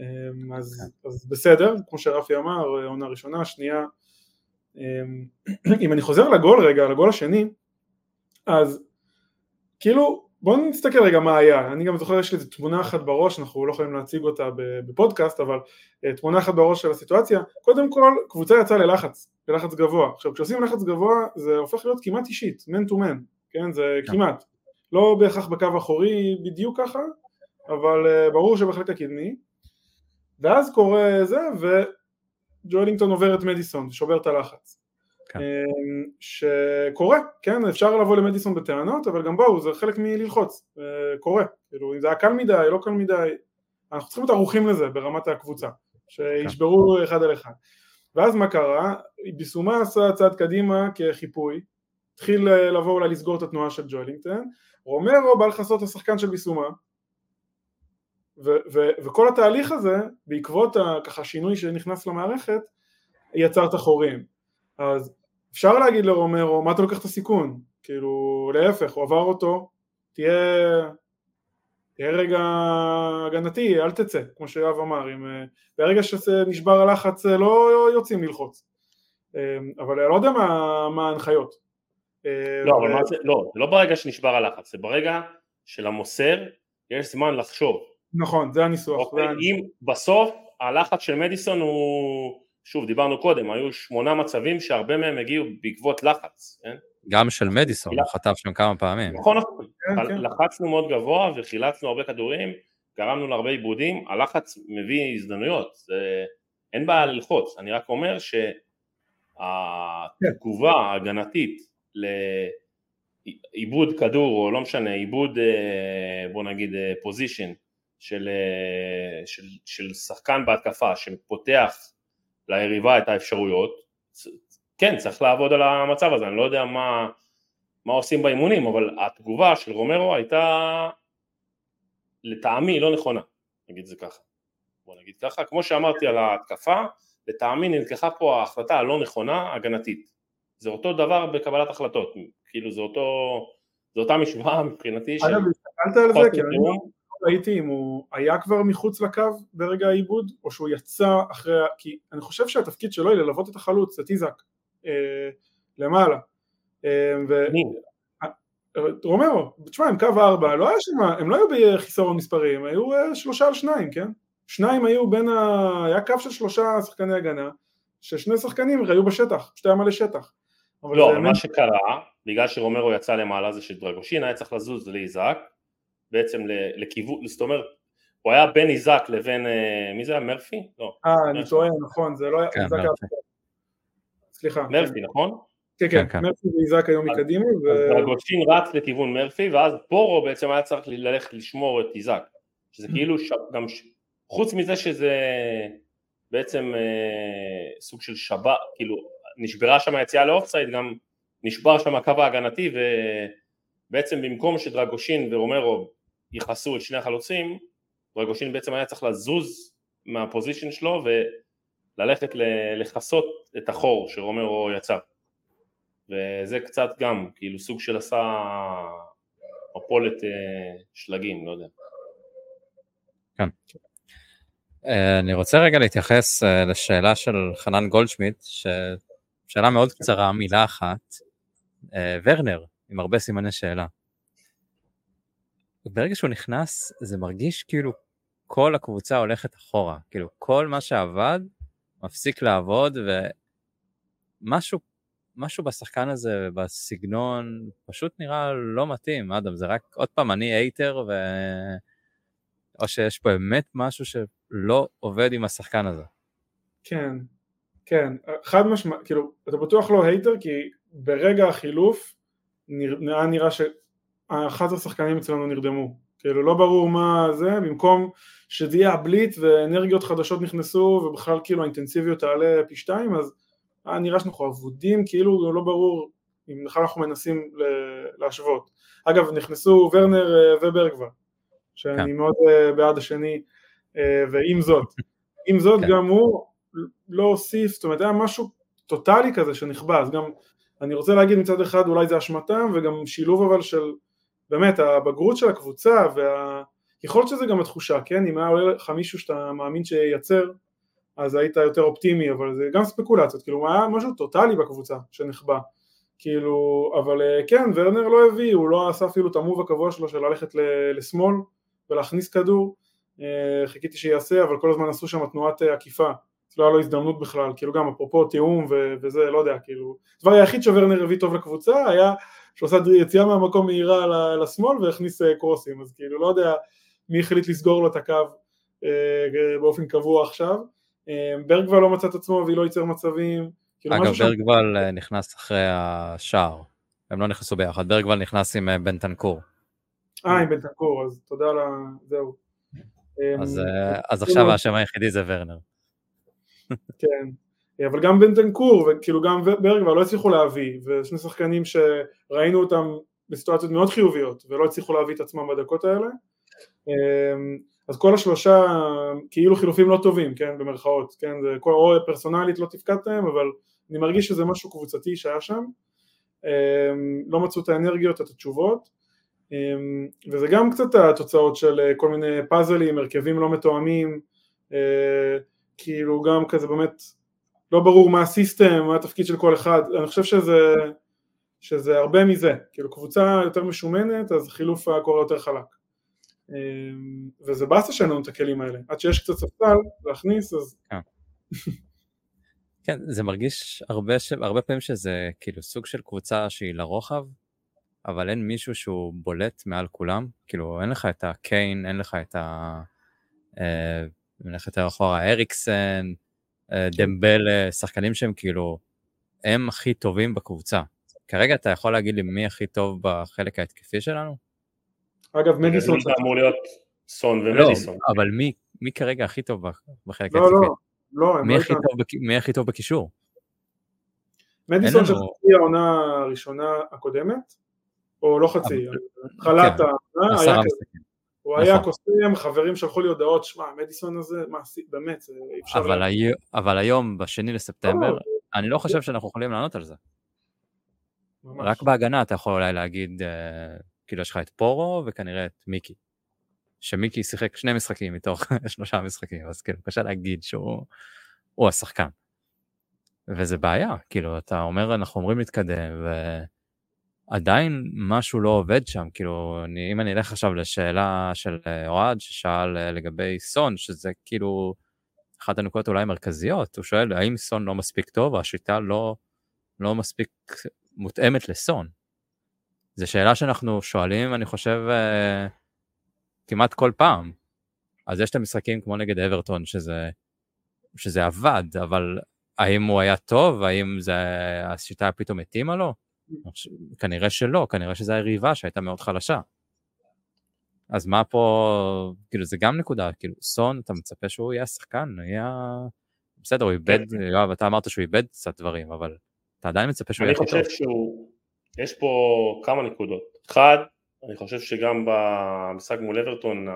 אמ, אז, כן. אז בסדר, כמו שרפי אמר, עונה ראשונה, שנייה. (clears throat) אם אני חוזר לגול רגע, לגול השני, אז כאילו בואו נסתכל רגע מה היה, אני גם זוכר יש לי איזה תמונה אחת בראש, אנחנו לא יכולים להציג אותה בפודקאסט, אבל אה, תמונה אחת בראש של הסיטואציה, קודם כל קבוצה יצאה ללחץ, ללחץ גבוה, עכשיו כשעושים לחץ גבוה זה הופך להיות כמעט אישית, man to man, כן, זה כן. כמעט, לא בהכרח בקו האחורי בדיוק ככה, אבל uh, ברור שבחלק הקדמי, ואז קורה זה, וג'ואלינגטון עובר את מדיסון, שובר את הלחץ. כן. אמ, שקורה, כן, אפשר לבוא למדיסון בטענות, אבל גם בואו, זה חלק מללחוץ, אה, קורה, כאילו אם זה היה קל מדי, לא קל מדי, אנחנו צריכים להיות ערוכים לזה ברמת הקבוצה, שישברו כן. אחד על אחד. ואז מה קרה? ביסומה עשה צעד קדימה כחיפוי, התחיל אה, לבוא אולי לסגור את התנועה של ג'וילינגטון, רומרו בא לכסות את השחקן של ביסומה, ו- ו- וכל התהליך הזה, בעקבות ככה השינוי שנכנס למערכת, יצר את החורים. אז אפשר להגיד לרומרו, מה אתה לוקח את הסיכון? כאילו, להפך, הוא עבר אותו, תהיה, תהיה רגע הגנתי, אל תצא, כמו שיואב אמר, אם, אה, ברגע שנשבר הלחץ אה, לא יוצאים ללחוץ. אה, אבל אני לא יודע מה, מה ההנחיות. לא, ו... אבל מה זה, לא, זה לא ברגע שנשבר הלחץ, זה ברגע שלמוסר יש זמן לחשוב. נכון, זה הניסוח. אוקיי, זה אם בסוף הלחץ של מדיסון הוא שוב, דיברנו קודם, היו שמונה מצבים שהרבה מהם הגיעו בעקבות לחץ, כן? גם של מדיסון, הוא חטף שם כמה פעמים. נכון, נכון. כן, כן. לחצנו מאוד גבוה וחילצנו הרבה כדורים, גרמנו להרבה עיבודים, הלחץ מביא הזדמנויות, זה... אין בעיה ללחוץ, אני רק אומר שהתגובה ההגנתית לעיבוד כדור, או לא משנה, עיבוד, אה, בוא נגיד, פוזיישן, אה, של, אה, של, של שחקן בהתקפה שפותח ליריבה את האפשרויות, כן צריך לעבוד על המצב הזה, אני לא יודע מה, מה עושים באימונים, אבל התגובה של רומרו הייתה לטעמי לא נכונה, נגיד זה ככה, בוא נגיד ככה, כמו שאמרתי על ההתקפה, לטעמי נלקחה פה ההחלטה הלא נכונה הגנתית, זה אותו דבר בקבלת החלטות, כאילו זה אותו, זה אותה משוואה מבחינתי אגב, הסתכלת על זה, כי אני ראיתי אם הוא היה כבר מחוץ לקו ברגע העיבוד, או שהוא יצא אחרי, כי אני חושב שהתפקיד שלו היא ללוות את החלוץ, את איזק, אה, למעלה. אה, ו... רומרו, תשמע, הם קו ארבע, לא היה שם, הם לא היו בחיסרון מספרי, הם היו אה, שלושה על שניים, כן? שניים היו בין ה... היה קו של שלושה שחקני הגנה, ששני שחקנים היו בשטח, שתי היה מלא שטח. לא, אבל מה שקרה, בגלל שרומרו יצא למעלה זה שדרגושין היה צריך לזוז לאיזק, בעצם לכיוון, זאת אומרת, הוא היה בין איזק לבין, אה, מי זה היה? מרפי? לא. אה, אני טועה, נכון, זה לא היה, כן, סליחה. מרפי, נכון? כן, כן, כן, מרפי ואיזק היו מקדימה. אז הגושין רץ לכיוון מרפי, ואז פורו בעצם היה צריך ללכת לשמור את איזק, שזה כאילו גם, חוץ מזה שזה בעצם אה, סוג של שבת, כאילו נשברה שם היציאה לאופסייד, גם נשבר שם הקו ההגנתי, ובעצם במקום שדרגושין ורומרו יכעסו את שני החלוצים, דרגושין בעצם היה צריך לזוז מהפוזיישן שלו וללכת לכסות את החור שרומרו יצר. וזה קצת גם, כאילו סוג של עשה מפולת אה, שלגים, לא יודע. כן. אה, אני רוצה רגע להתייחס אה, לשאלה של חנן גולדשמיט, שאלה מאוד קצרה, מילה אחת. ורנר, עם הרבה סימני שאלה. ברגע שהוא נכנס זה מרגיש כאילו כל הקבוצה הולכת אחורה, כאילו כל מה שעבד מפסיק לעבוד ומשהו משהו בשחקן הזה, בסגנון, פשוט נראה לא מתאים, אדם, זה רק עוד פעם אני הייטר ו... או שיש פה באמת משהו שלא עובד עם השחקן הזה. כן, כן, חד משמעית, כאילו, אתה בטוח לא הייטר כי ברגע החילוף נראה נראה ש... אחד השחקנים אצלנו נרדמו, כאילו לא ברור מה זה, במקום שזה יהיה הבליט ואנרגיות חדשות נכנסו ובכלל כאילו האינטנסיביות תעלה פי שתיים, אז היה נראה שאנחנו אבודים, כאילו לא ברור אם בכלל אנחנו מנסים להשוות. אגב, נכנסו ורנר אה, וברגווה, שאני כן. מאוד אה, בעד השני, אה, ועם זאת, (laughs) עם זאת כן. גם הוא לא הוסיף, זאת אומרת היה משהו טוטאלי כזה שנכבה, אז גם אני רוצה להגיד מצד אחד אולי זה אשמתם וגם שילוב אבל של באמת הבגרות של הקבוצה ויכול להיות שזה גם התחושה, כן? אם היה עולה לך מישהו שאתה מאמין שייצר אז היית יותר אופטימי, אבל זה גם ספקולציות, כאילו היה משהו טוטאלי בקבוצה שנחבא, כאילו, אבל אה, כן, ורנר לא הביא, הוא לא עשה אפילו את המוב הקבוע שלו של ללכת לשמאל ולהכניס כדור, אה, חיכיתי שיעשה, אבל כל הזמן עשו שם תנועת אה, עקיפה, לא היה לו הזדמנות בכלל, כאילו גם אפרופו תיאום וזה, לא יודע, כאילו, הדבר היחיד שוורנר הביא טוב לקבוצה היה שעושה יציאה מהמקום מהירה לשמאל והכניס קרוסים, אז כאילו לא יודע מי החליט לסגור לו את הקו באופן קבוע עכשיו. ברגוול לא מצא את עצמו והיא לא ייצר מצבים. כאילו אגב, ברגוול נכנס אחרי השער, הם לא נכנסו ביחד, ברגוול נכנס עם בנטנקור. אה, עם בנטנקור, אז תודה ה... זהו. אז, אז עכשיו השם היחידי זה ורנר. כן, אבל גם בנטנקור וכאילו גם ברגוול לא הצליחו להביא, ושני שחקנים שראינו אותם בסיטואציות מאוד חיוביות ולא הצליחו להביא את עצמם בדקות האלה. אז כל השלושה כאילו חילופים לא טובים, כן, במרכאות, כן, זה כל, או פרסונלית לא תפקדתם, אבל אני מרגיש שזה משהו קבוצתי שהיה שם, לא מצאו את האנרגיות, את התשובות, וזה גם קצת התוצאות של כל מיני פאזלים, הרכבים לא מתואמים, כאילו גם כזה באמת לא ברור מה הסיסטם, מה התפקיד של כל אחד, אני חושב שזה, שזה הרבה מזה, כאילו קבוצה יותר משומנת אז חילוף הקורה יותר חלק. וזה באסה שאין לנו את הכלים האלה, עד שיש קצת ספסל להכניס אז... כן, (laughs) כן זה מרגיש הרבה, ש... הרבה פעמים שזה כאילו סוג של קבוצה שהיא לרוחב, אבל אין מישהו שהוא בולט מעל כולם, כאילו אין לך את הקיין, אין לך את ה... אה, נלך יותר אחורה, אריקסן. דמבל, שחקנים שהם כאילו, הם הכי טובים בקבוצה. כרגע אתה יכול להגיד לי מי הכי טוב בחלק ההתקפי שלנו? אגב, מדיסון... זה אמור להיות סון ומדיסון. לא, אבל מי, מי כרגע הכי טוב בחלק לא, ההתקפי? לא, לא. מי, לא הכי טוב, מי הכי טוב בקישור? מדיסון שחצי העונה הראשונה הקודמת, או לא חצי, התחלת כן. העונה, היה כזה. הוא היה נכון. קוסם, חברים שלחו לי הודעות, שמע, מדיסון הזה, מה עשית, באמת, אי אפשר... אבל. אבל היום, בשני לספטמבר, לא, אני לא חושב שאנחנו יכולים לענות על זה. ממש. רק בהגנה אתה יכול אולי להגיד, אה, כאילו יש לך את פורו וכנראה את מיקי. שמיקי שיחק שני משחקים מתוך (laughs) שלושה משחקים, אז כאילו קשה להגיד שהוא השחקן. וזה בעיה, כאילו אתה אומר אנחנו אומרים להתקדם, ו... עדיין משהו לא עובד שם, כאילו, אני, אם אני אלך עכשיו לשאלה של אה, אוהד ששאל אה, לגבי סון, שזה כאילו אחת הנקודות אולי המרכזיות, הוא שואל האם סון לא מספיק טוב, או השיטה לא, לא מספיק מותאמת לסון. זו שאלה שאנחנו שואלים, אני חושב, אה, כמעט כל פעם. אז יש את המשחקים כמו נגד אברטון, שזה, שזה עבד, אבל האם הוא היה טוב? האם זה, השיטה פתאום התאימה לו? כנראה שלא, כנראה שזו היריבה שהייתה מאוד חלשה. אז מה פה, כאילו זה גם נקודה, כאילו סון, אתה מצפה שהוא יהיה שחקן, הוא יהיה... בסדר, הוא איבד, כן. יואב, אתה אמרת שהוא איבד קצת דברים, אבל אתה עדיין מצפה שהוא יהיה הכי טוב. אני חושב שהוא, יש פה כמה נקודות. אחד, אני חושב שגם במשחק מול אברטון,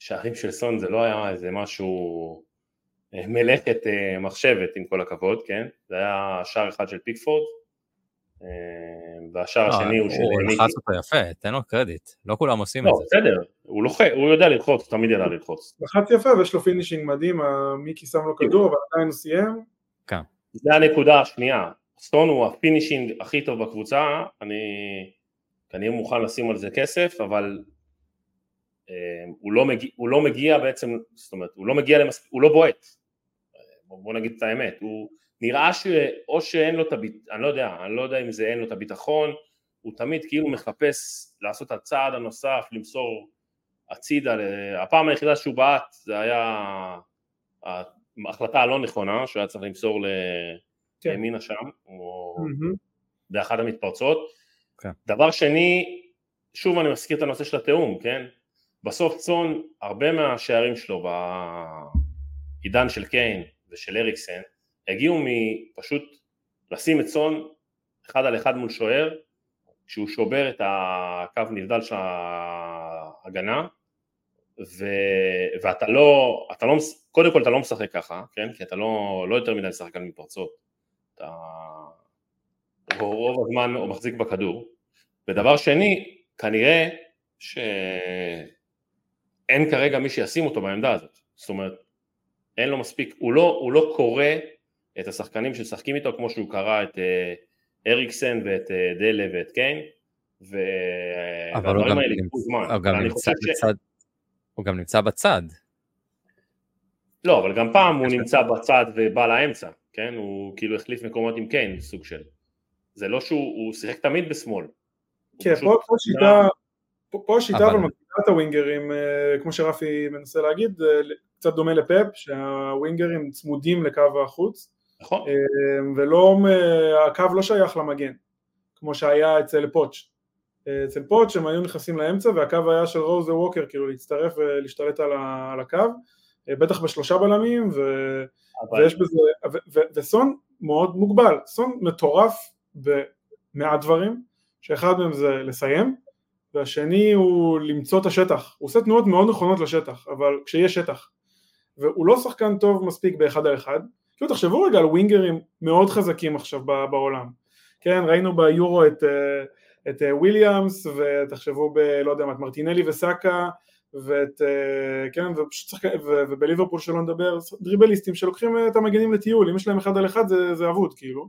השערים של סון זה לא היה איזה משהו אה, מלאכת אה, מחשבת עם כל הכבוד, כן? זה היה שער אחד של פיקפורד, והשער לא, השני הוא של מיקי. הוא לחץ אותו יפה, תן לו קרדיט, לא כולם עושים את זה. לא, בסדר, הוא יודע ללחוץ, הוא תמיד ידע ללחוץ. לחץ יפה ויש לו finishing מדהים, מיקי שם לו כדור, אבל עדיין הוא סיים. כן. זה הנקודה השנייה, סון הוא ה-finishing הכי טוב בקבוצה, אני כנראה מוכן לשים על זה כסף, אבל אה, הוא לא, מגיע, הוא לא מגיע בעצם, זאת אומרת, הוא לא מגיע למספיק, הוא לא בועט, בוא נגיד את האמת, הוא נראה שאו שאין לו את הביטחון, אני לא יודע, אני לא יודע אם זה אין לו את הביטחון, הוא תמיד כאילו מחפש לעשות את הצעד הנוסף, למסור הצידה, הפעם היחידה שהוא בעט זה היה ההחלטה הלא נכונה, שהוא היה צריך למסור כן. לימינה שם, או mm-hmm. באחת המתפרצות. כן. דבר שני, שוב אני מזכיר את הנושא של התיאום, כן? בסוף צאן, הרבה מהשערים שלו בעידן של קיין ושל אריקסן, הגיעו מפשוט לשים את סון אחד על אחד מול שוער, כשהוא שובר את הקו נבדל של ההגנה, ו... ואתה לא, אתה לא, קודם כל אתה לא משחק ככה, כן? כי אתה לא, לא יותר מדי משחק על מתפרצות, אתה רוב הזמן הוא מחזיק בכדור, ודבר שני, כנראה שאין כרגע מי שישים אותו בעמדה הזאת, זאת אומרת, אין לו מספיק, הוא לא, הוא לא קורא את השחקנים ששחקים איתו כמו שהוא קרא את אה, אריקסן ואת אה, דלה ואת קיין והדברים האלה יקחו זמן. הוא גם, נמצא בצד, הוא גם נמצא בצד. לא, אבל גם פעם הוא נמצא בצד ובא לאמצע, כן? הוא כאילו החליף מקומות עם קיין, סוג של. זה לא שהוא שיחק תמיד בשמאל. כן, פה, פה שיטה, פה, פה השיטה אבל מגדילה את הווינגרים, אה, כמו שרפי מנסה להגיד, קצת דומה לפאפ, שהווינגרים צמודים לקו החוץ, נכון. ולא, הקו לא שייך למגן, כמו שהיה אצל פוטש. אצל פוטש הם היו נכנסים לאמצע והקו היה של רוז ווקר, כאילו להצטרף ולהשתלט על הקו, בטח בשלושה בלמים, ו... ויש בזה, ו, ו, וסון מאוד מוגבל, סון מטורף במעט דברים, שאחד מהם זה לסיים, והשני הוא למצוא את השטח, הוא עושה תנועות מאוד נכונות לשטח, אבל כשיש שטח, והוא לא שחקן טוב מספיק באחד על אחד, כאילו תחשבו רגע על ווינגרים מאוד חזקים עכשיו בעולם, כן ראינו ביורו את, אה, את אה, וויליאמס ותחשבו ב... לא יודע מה, את מרטינלי וסאקה ואת, אה, כן, ופשוט ובליברפול שלא נדבר, דריבליסטים שלוקחים את המגנים לטיול, אם יש להם אחד על אחד זה, זה אבוד כאילו,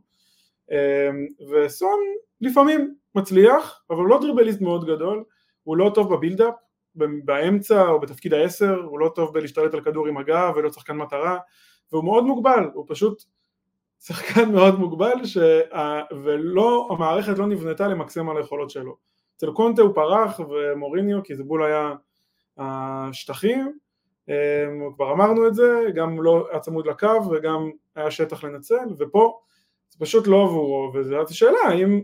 וסון לפעמים מצליח, אבל הוא לא דריבליסט מאוד גדול, הוא לא טוב בבילדאפ, באמצע או בתפקיד העשר, הוא לא טוב בלהשתלט על כדור עם הגב ולא שחקן מטרה, והוא מאוד מוגבל, הוא פשוט שחקן מאוד מוגבל, שה... ולא, המערכת לא נבנתה למקסם על היכולות שלו. אצל קונטה הוא פרח ומוריניו, כי זה בול היה השטחים, אמ, כבר אמרנו את זה, גם לא היה צמוד לקו וגם היה שטח לנצל, ופה זה פשוט לא עבורו, וזו השאלה האם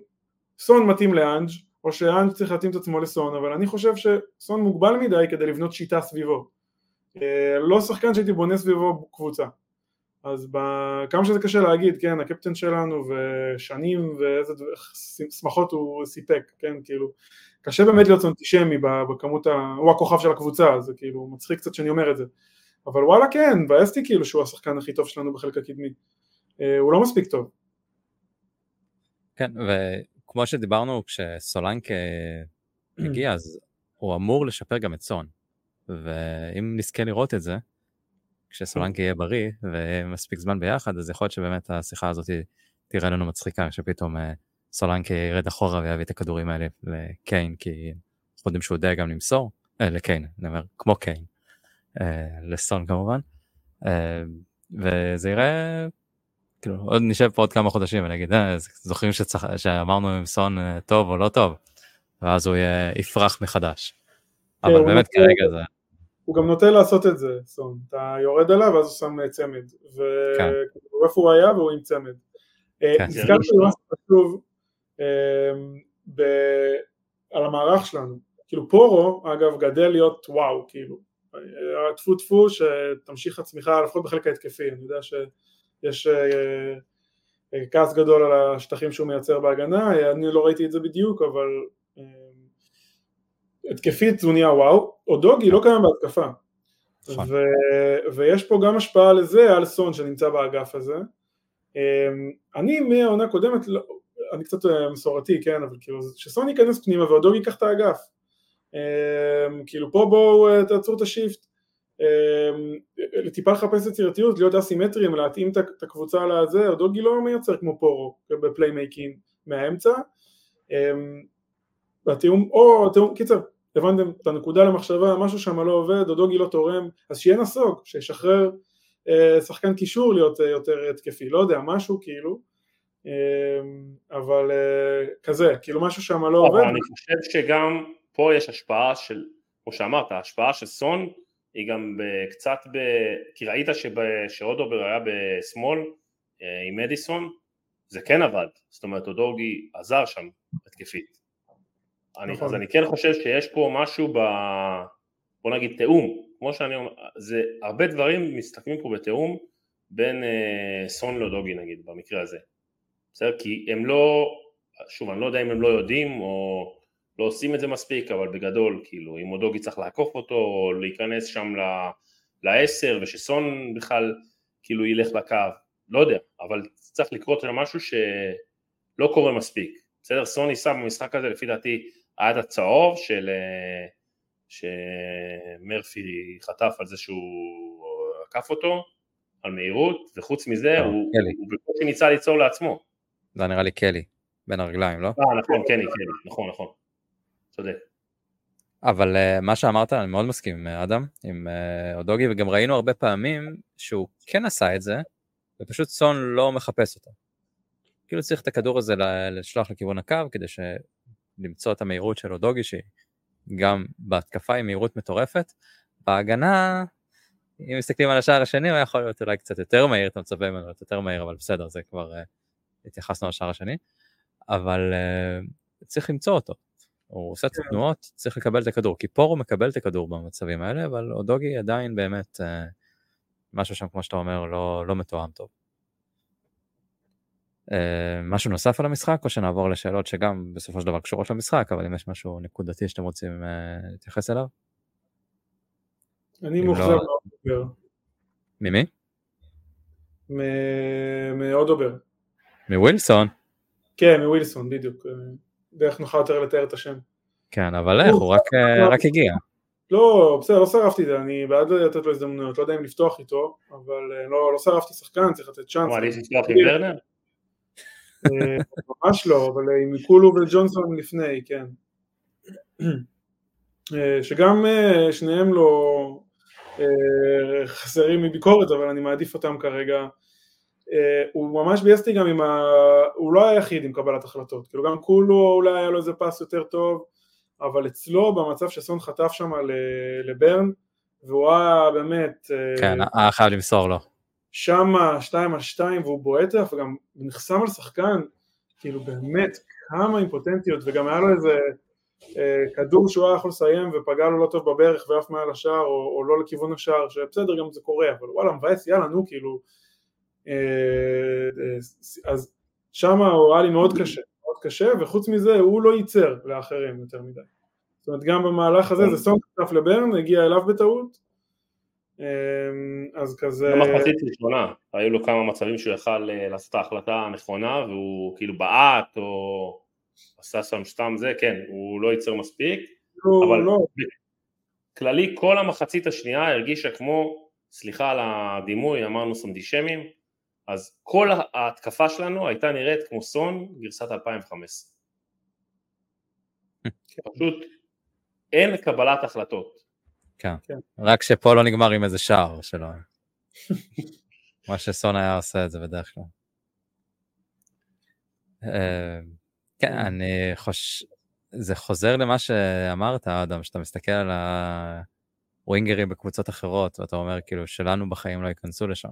סון מתאים לאנג' או שאנג' צריך להתאים את עצמו לסון, אבל אני חושב שסון מוגבל מדי כדי לבנות שיטה סביבו. אה, לא שחקן שהייתי בונה סביבו קבוצה. אז כמה שזה קשה להגיד, כן, הקפטן שלנו ושנים ואיזה שמחות הוא סיפק, כן, כאילו, קשה באמת להיות אנטישמי בכמות, ה... הוא הכוכב של הקבוצה, זה כאילו מצחיק קצת שאני אומר את זה, אבל וואלה כן, מבאס כאילו שהוא השחקן הכי טוב שלנו בחלק הקדמי, אה, הוא לא מספיק טוב. כן, וכמו שדיברנו, כשסולנק הגיע, אז הוא אמור לשפר גם את סון, ואם נזכה לראות את זה, כשסולנקי יהיה בריא ומספיק זמן ביחד, אז יכול להיות שבאמת השיחה הזאת תראה לנו מצחיקה, שפתאום אה, סולנקי ירד אחורה ויביא את הכדורים האלה לקיין, כי אנחנו יודעים שהוא יודע גם למסור, אה, לקיין, אני אומר, כמו קיין, אה, לסון כמובן, אה, וזה יראה, כאילו, עוד נשב פה עוד כמה חודשים ונגיד, אה, זוכרים שצח... שאמרנו עם סון אה, טוב או לא טוב, ואז הוא יפרח מחדש. כן, אבל באמת כרגע זה... הוא גם נוטה לעשות את זה, סון, אתה יורד עליו ואז הוא שם אה, צמד, ואיפה כן. הוא היה והוא עם צמד. אה, כן. נזכרתי משהו חשוב אמ, על המערך שלנו, כאילו פורו אגב גדל להיות וואו, כאילו, אה, טפו טפו שתמשיך הצמיחה לפחות בחלק ההתקפי, אני יודע שיש כעס גדול על השטחים שהוא מייצר בהגנה, אני לא ראיתי את זה בדיוק, אבל התקפית הוא נהיה וואו, אודוגי לא קיים בהתקפה. נכון. ו- ויש פה גם השפעה לזה על סון שנמצא באגף הזה. אמ, אני מהעונה הקודמת, לא, אני קצת אה, מסורתי, כן, אבל כאילו, שסון ייכנס פנימה ואודוגי ייקח את האגף. אמ, כאילו פה בואו אה, תעצרו את ה-shift. אמ, טיפה לחפש יצירתיות, להיות אסימטריים, להתאים את הקבוצה לזה, אודוגי לא מייצר כמו פורו ב-playmaking מהאמצע. והתיאום, או התיאום, קיצר, הבנתם את הנקודה למחשבה, משהו שם לא עובד, אודוגי לא תורם, אז שיהיה נסוג, שישחרר אה, שחקן קישור להיות אה, יותר התקפי, לא יודע, משהו כאילו, אה, אבל אה, כזה, כאילו משהו שם לא עובד. אני חושב שגם פה יש השפעה של, כמו שאמרת, ההשפעה של סון היא גם קצת ב... כי ראית שאודובר היה בשמאל אה, עם מדיסון, זה כן עבד, זאת אומרת אודוגי עזר שם התקפית. אני, נכון. אז אני כן חושב שיש פה משהו ב... בוא נגיד תיאום, כמו שאני אומר, זה הרבה דברים מסתכמים פה בתיאום בין אה, סון לדוגי נגיד במקרה הזה, בסדר? כי הם לא, שוב אני לא יודע אם הם לא יודעים או לא עושים את זה מספיק, אבל בגדול כאילו אם אודוגי צריך לעקוף אותו או להיכנס שם לעשר ושסון בכלל כאילו ילך לקו, לא יודע, אבל צריך לקרות משהו שלא קורה מספיק, בסדר? סון ניסה במשחק הזה לפי דעתי עד הצהוב של אה, שמרפי חטף על זה שהוא עקף אותו על מהירות, וחוץ מזה לא, הוא, הוא בקושי ניסה ליצור לעצמו. זה נראה לי קלי, בין הרגליים, לא? אה, נכון, קלי, קלי, נכון, נכון. צודק. אבל uh, מה שאמרת, אני מאוד מסכים עם אדם, עם uh, אודוגי, וגם ראינו הרבה פעמים שהוא כן עשה את זה, ופשוט סון לא מחפש אותו. כאילו צריך את הכדור הזה לשלוח לכיוון הקו כדי למצוא את המהירות של אודוגי שהיא גם בהתקפה היא מהירות מטורפת, בהגנה אם מסתכלים על השער השני הוא יכול להיות אולי קצת יותר מהיר, אתה מצפה ממנו להיות יותר מהיר, אבל בסדר, זה כבר uh, התייחסנו לשער השני, אבל uh, צריך למצוא אותו. הוא עושה את כן. התנועות, צריך לקבל את הכדור, כי הוא מקבל את הכדור במצבים האלה, אבל אודוגי עדיין באמת uh, משהו שם, כמו שאתה אומר, לא, לא מתואם טוב. Uh, משהו נוסף על המשחק, או שנעבור לשאלות שגם בסופו של דבר קשורות למשחק, אבל אם יש משהו נקודתי שאתם רוצים uh, להתייחס אליו? אני מאוכזב לא- מאודובר. ממי? מאודובר. מווילסון? כן, מווילסון, בדיוק. דרך נוחה יותר לתאר את השם. כן, אבל איך, הוא אה, רק הגיע. לא, בסדר, לא שרפתי את זה, אני בעד לתת לו הזדמנויות, לא יודע אם לפתוח איתו, אבל אה, לא, לא שרפתי שחקן, צריך לתת צ'אנס. מה, אני לפתוח עם ורנר? אה, ממש לא, אבל עם קולו וג'ונסון לפני, כן. שגם שניהם לא, אה, חסרים מביקורת, אבל אני מעדיף אותם כרגע. אה, הוא ממש ביאס אותי גם עם ה... הוא לא היחיד עם קבלת החלטות, כאילו גם כולו אולי היה לו איזה פס יותר טוב, אבל אצלו במצב שסון חטף שם לברן, והוא היה באמת... אה, כן, היה חייב למסור לו. שמה שתיים על שתיים והוא בועט וגם נחסם על שחקן, כאילו באמת כמה אימפוטנטיות, וגם היה לו איזה אה, כדור שהוא היה יכול לסיים ופגע לו לא טוב בברך ועף מעל השער או, או לא לכיוון השער שבסדר גם זה קורה אבל וואלה מבאס יאללה נו כאילו אה, אה, אז שמה הוא היה לי מאוד קשה מאוד קשה וחוץ מזה הוא לא ייצר לאחרים יותר מדי. זאת אומרת גם במהלך הזה זה סונג כתב לברן הגיע אליו בטעות אז כזה... במחצית ראשונה, היו לו כמה מצבים שהוא יכל לעשות את ההחלטה הנכונה והוא כאילו בעט או עשה שם סתם זה, כן, הוא לא ייצר מספיק, לא, אבל לא. כללי כל המחצית השנייה הרגישה כמו, סליחה על הדימוי, אמרנו סונדישמים, אז כל ההתקפה שלנו הייתה נראית כמו סון גרסת 2015. פשוט אין קבלת החלטות. כן. כן, רק שפה לא נגמר עם איזה שער שלו. (laughs) מה שסון היה עושה את זה בדרך כלל. אה, כן, אני חושב, זה חוזר למה שאמרת, אדם, שאתה מסתכל על הווינגרים בקבוצות אחרות, ואתה אומר, כאילו, שלנו בחיים לא ייכנסו לשם.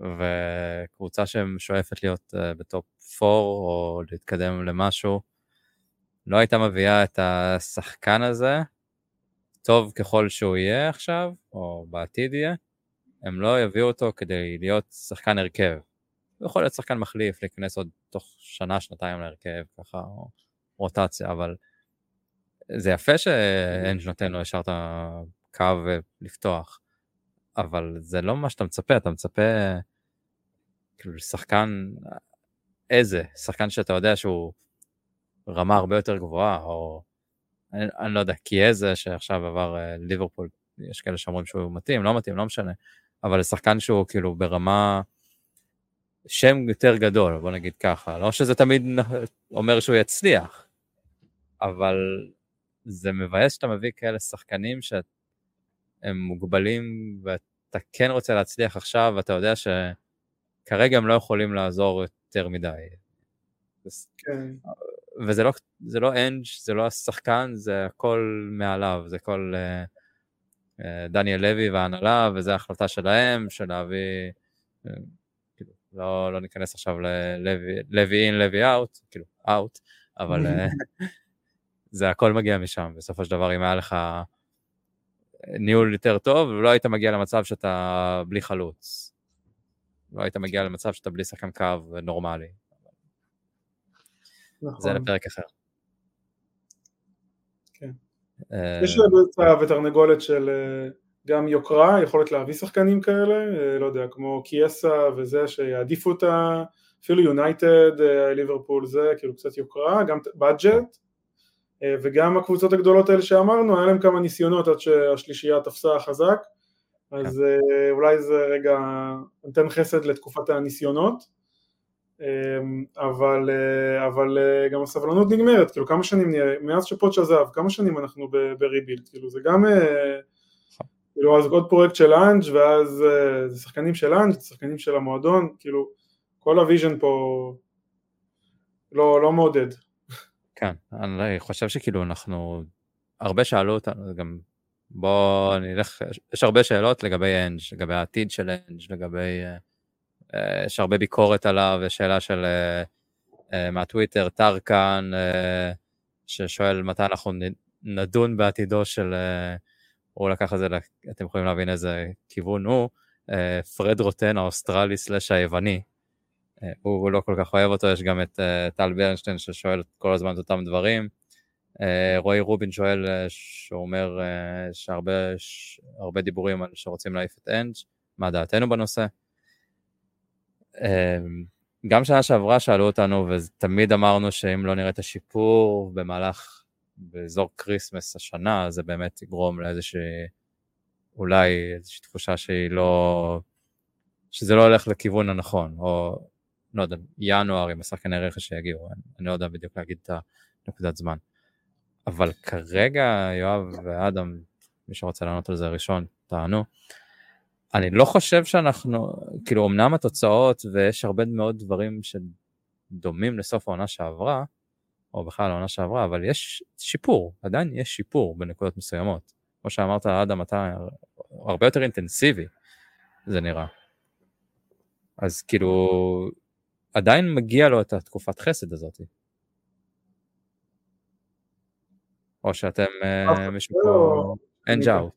וקבוצה ששואפת להיות uh, בטופ 4 או להתקדם למשהו, לא הייתה מביאה את השחקן הזה, טוב ככל שהוא יהיה עכשיו, או בעתיד יהיה, הם לא יביאו אותו כדי להיות שחקן הרכב. הוא יכול להיות שחקן מחליף, להיכנס עוד תוך שנה, שנתיים להרכב, ככה, או רוטציה, אבל זה יפה שאנג' נותן לו ישר את הקו לפתוח, אבל זה לא מה שאתה מצפה, אתה מצפה כאילו שחקן, איזה, שחקן שאתה יודע שהוא רמה הרבה יותר גבוהה, או אני, אני לא יודע, כי איזה שעכשיו עבר אה, ליברפול, יש כאלה שאומרים שהוא מתאים, לא מתאים, לא משנה, אבל שחקן שהוא כאילו ברמה... שם יותר גדול, בוא נגיד ככה. לא שזה תמיד אומר שהוא יצליח, אבל זה מבאס שאתה מביא כאלה שחקנים שהם מוגבלים ואתה כן רוצה להצליח עכשיו, ואתה יודע שכרגע הם לא יכולים לעזור יותר מדי. כן. וזה לא, זה לא אנג', זה לא השחקן, זה הכל מעליו, זה כל uh, uh, דניאל לוי וההנהלה, וזו החלטה שלהם, של להביא... Uh, לא, לא ניכנס עכשיו ללוי אין, לוי אאוט, כאילו אאוט, אבל אה, (laughs) זה הכל מגיע משם, בסופו של דבר אם היה לך ניהול יותר טוב, לא היית מגיע למצב שאתה בלי חלוץ. לא היית מגיע למצב שאתה בלי שחקן קו נורמלי. נכון. זה לפרק אחר. כן. אה, יש ביצה ותרנגולת של אה, גם יוקרה, יכולת להביא שחקנים כאלה, אה, לא יודע, כמו קיאסה וזה, שיעדיפו אותה, אפילו יונייטד, ליברפול זה, כאילו קצת יוקרה, גם בדג'ט, וגם הקבוצות הגדולות האלה שאמרנו, היה להם כמה ניסיונות עד שהשלישייה תפסה חזק, אז כן. אולי זה רגע נותן חסד לתקופת הניסיונות, אבל, אבל גם הסבלנות נגמרת, כאילו כמה שנים נהיה, מאז שפוטש עזב, כמה שנים אנחנו בריבילד, כאילו זה גם כאילו אז עוד פרויקט של לאנג' ואז אה, זה שחקנים של לאנג', זה שחקנים של המועדון, כאילו כל ה-vision פה לא, לא מעודד. כן, אני חושב שכאילו אנחנו, הרבה שאלו אותנו, גם בואו נלך, יש הרבה שאלות לגבי אנג', לגבי העתיד של אנג', לגבי, אה, יש הרבה ביקורת עליו, יש שאלה של אה, מהטוויטר, טרקן, ששואל מתי אנחנו נדון בעתידו של, הוא לקח את זה, אתם יכולים להבין איזה כיוון הוא, פרד רוטן האוסטרלי סלאש היווני, הוא, לא כל כך אוהב אותו, יש גם את טל ברנשטיין ששואל כל הזמן את אותם דברים. רועי רובין שואל, שהוא אומר שהרבה דיבורים על שרוצים להעיף את אנג', מה דעתנו בנושא. גם שנה שעברה שאלו אותנו, ותמיד אמרנו שאם לא נראה את השיפור במהלך, באזור כריסמס השנה, זה באמת יגרום לאיזושהי, אולי איזושהי תחושה שהיא לא, שזה לא הולך לכיוון הנכון, או לא יודע, ינואר עם השחקני רכש שיגיעו, אני, אני לא יודע בדיוק להגיד את הנקודת זמן. אבל כרגע, יואב ואדם, מי שרוצה לענות על זה ראשון, תענו. אני לא חושב שאנחנו, כאילו אמנם התוצאות ויש הרבה מאוד דברים שדומים לסוף העונה שעברה, או בכלל העונה שעברה, אבל יש שיפור, עדיין יש שיפור בנקודות מסוימות. כמו שאמרת, אדם, אתה הרבה יותר אינטנסיבי, זה נראה. אז כאילו, עדיין מגיע לו את התקופת חסד הזאת. או שאתם אה, מישהו פה אנג' אאוט.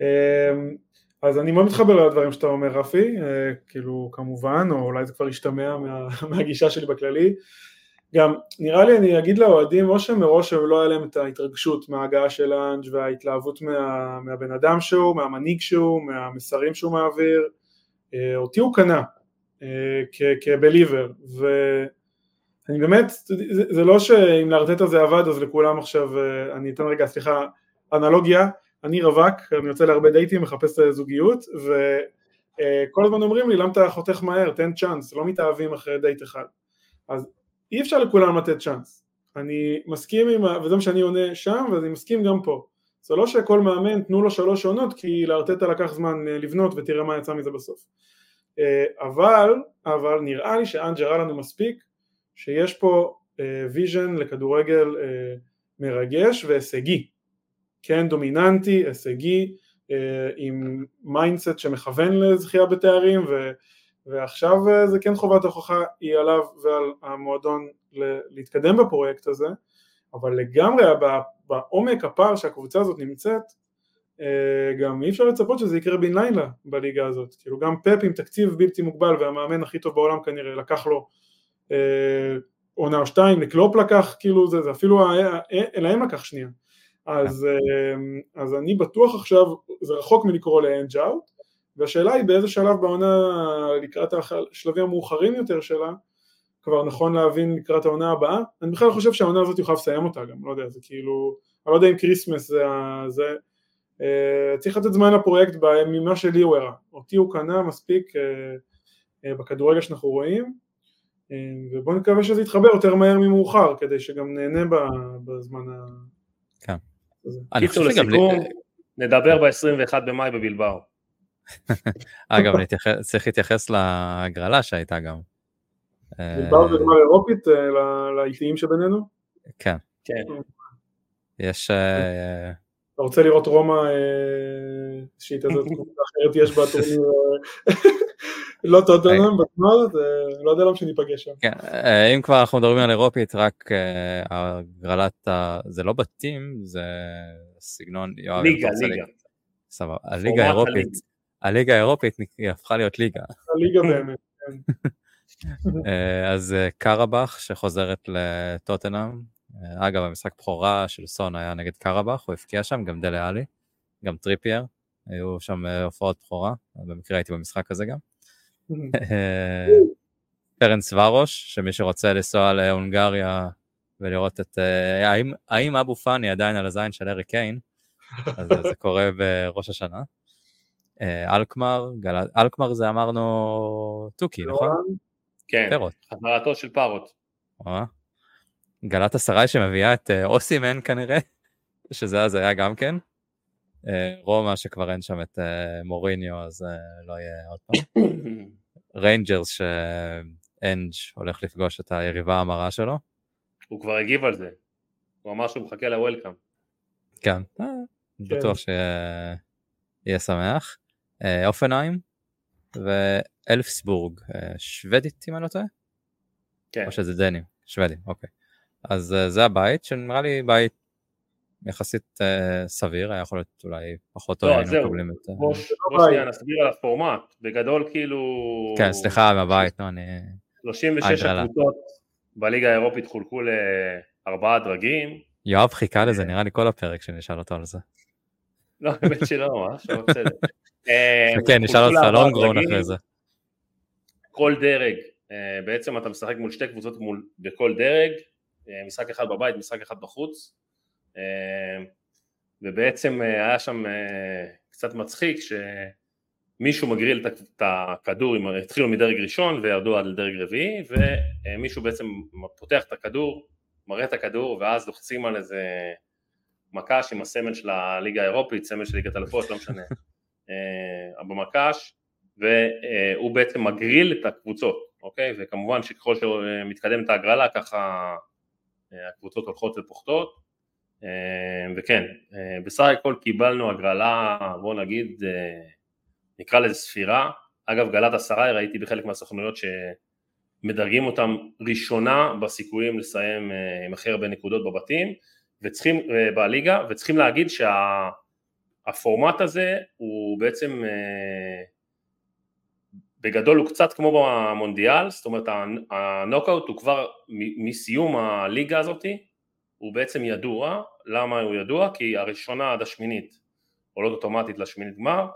אמ, אז אני מאוד מתחבר לדברים שאתה אומר רפי, אה, כאילו כמובן, או אולי זה כבר ישתמע מה, (laughs) מהגישה שלי בכללי. גם נראה לי אני אגיד לאוהדים או שמראש לא היה להם את ההתרגשות מההגעה של אנג' וההתלהבות מה, מהבן אדם שהוא, מהמנהיג שהוא, מהמסרים שהוא מעביר, אה, אותי הוא קנה כבליבר, ואני באמת, זה, זה לא שאם לארטטה זה עבד אז לכולם עכשיו, אה, אני אתן רגע סליחה, אנלוגיה, אני רווק, אני יוצא להרבה דייטים, מחפש זוגיות, וכל הזמן אומרים לי למה אתה חותך מהר, תן צ'אנס, לא מתאהבים אחרי דייט אחד, אז אי אפשר לכולם לתת צ'אנס, אני מסכים עם, וזה מה שאני עונה שם, ואני מסכים גם פה, זה לא שכל מאמן תנו לו שלוש עונות כי לארטטה לקח זמן אה, לבנות ותראה מה יצא מזה בסוף. אה, אבל, אבל נראה לי שאנג' הראה לנו מספיק שיש פה vision אה, לכדורגל אה, מרגש והישגי, כן דומיננטי, הישגי, עם mindset שמכוון לזכייה בתארים ו, ועכשיו זה כן חובת ההוכחה היא עליו ועל המועדון להתקדם בפרויקט הזה, אבל לגמרי בעומק הפער שהקבוצה הזאת נמצאת אה, גם אי אפשר לצפות שזה יקרה בן לילה בליגה הזאת, כאילו גם פפ עם תקציב בלתי מוגבל והמאמן הכי טוב בעולם כנראה לקח לו אה, עונה או שתיים, לקלופ לקח כאילו זה, זה אפילו להם לקח שנייה, אז, אה, אז אני בטוח עכשיו, זה רחוק מלקרוא לאנג' out, והשאלה היא באיזה שלב בעונה לקראת השלבים המאוחרים יותר שלה כבר נכון להבין לקראת העונה הבאה, אני בכלל חושב שהעונה הזאת יוכל לסיים אותה גם, לא יודע, זה כאילו, אני לא יודע אם Christmas זה, זה אה, צריך לתת זמן לפרויקט ממה שלי הוא הראה, אותי הוא קנה מספיק אה, אה, בכדורגל שאנחנו רואים ובואו נקווה שזה יתחבר יותר מהר ממאוחר כדי שגם נהנה בזמן ה... כן. קיצור לסיכום, נדבר ב-21 במאי בבלבאו. (laughs) אגב, צריך להתייחס להגרלה שהייתה גם. בלבאו זה גמר אירופית לאיטיים שבינינו? כן. כן. יש... אתה רוצה לראות רומא אה, שהיא כזאת (laughs) אחרת יש בה טורניר אה, (laughs) לא טוטנאם בזמן, לא יודע למה שניפגש שם. כן, אה, אם כבר אנחנו מדברים על אירופית, רק הגרלת, זה לא בתים, זה סגנון, ליגה, ליגה. סבבה, הליגה האירופית, הליגה האירופית הפכה להיות ליגה. הליגה באמת, כן. (laughs) אז קרבאח שחוזרת לטוטנאם, אגב, המשחק בכורה של סון היה נגד קרבאח, הוא הבקיע שם, גם דלה אלי, גם טריפייר, היו שם אה, הופעות בכורה, במקרה הייתי במשחק הזה גם. אה, פרנס ורוש, שמי שרוצה לנסוע להונגריה ולראות את... אה, האם, האם אבו פאני עדיין על הזין של ארי קיין? אז זה קורה בראש השנה. אלקמר, גל... אלקמר זה אמרנו תוכי, נכון? כן, חזרתו של פארוט. גלת אסריי שמביאה את אה, אוסימן כנראה, שזה אז היה גם כן. אה, רומא שכבר אין שם את אה, מוריניו אז לא יהיה עוד פעם. (coughs) ריינג'רס אנג' הולך לפגוש את היריבה המרה שלו. הוא כבר הגיב על זה, הוא אמר שהוא מחכה ל welcome. כן, אה, כן. בטוח שיהיה שמח. אה, הופנהיים ואלפסבורג, שוודית אם אני לא טועה? כן. או שזה דנים, שוודים, אוקיי. אז זה הבית שנראה לי בית יחסית uh, סביר, היה יכול להיות אולי פחות טוב, לא, היינו מקבלים את... בוא שנייה נסביר על הפורמט, בגדול כאילו... כן, סליחה, מהבית, נו, אני... 36 הקבוצות בליגה האירופית חולקו לארבעה דרגים. יואב חיכה לזה, נראה לי כל הפרק שנשאל אותו על זה. לא, האמת שלא, ממש, אבל בסדר. (laughs) כן, נשאל אותך לונגרון אחרי זה. כל דרג, אה, בעצם אתה משחק מול שתי קבוצות בכל דרג, אה, משחק אחד בבית, משחק אחד בחוץ. אה, ובעצם אה, היה שם אה, קצת מצחיק שמישהו מגריל את הכדור, התחילו מדרג ראשון וירדו עד לדרג רביעי ומישהו בעצם פותח את הכדור, מראה את הכדור ואז לוחצים על איזה מקש עם הסמל של הליגה האירופית, סמל של ליגת אלפות, לא משנה, (laughs) במקש והוא בעצם מגריל את הקבוצות, אוקיי? וכמובן שככל שמתקדמת ההגרלה ככה הקבוצות הולכות ופוחתות אה, וכן, אה, בסך הכל קיבלנו הגרלה, בוא נגיד, אה, נקרא לזה ספירה, אגב גלת עשרה ראיתי בחלק מהסוכנויות שמדרגים אותם ראשונה בסיכויים לסיים עם הכי הרבה נקודות בבתים וצריכים, בליגה, וצריכים להגיד שהפורמט הזה הוא בעצם בגדול הוא קצת כמו במונדיאל, זאת אומרת הנוקאוט הוא כבר מסיום הליגה הזאתי הוא בעצם ידוע, למה הוא ידוע? כי הראשונה עד השמינית עולות אוטומטית לשמינית גמר,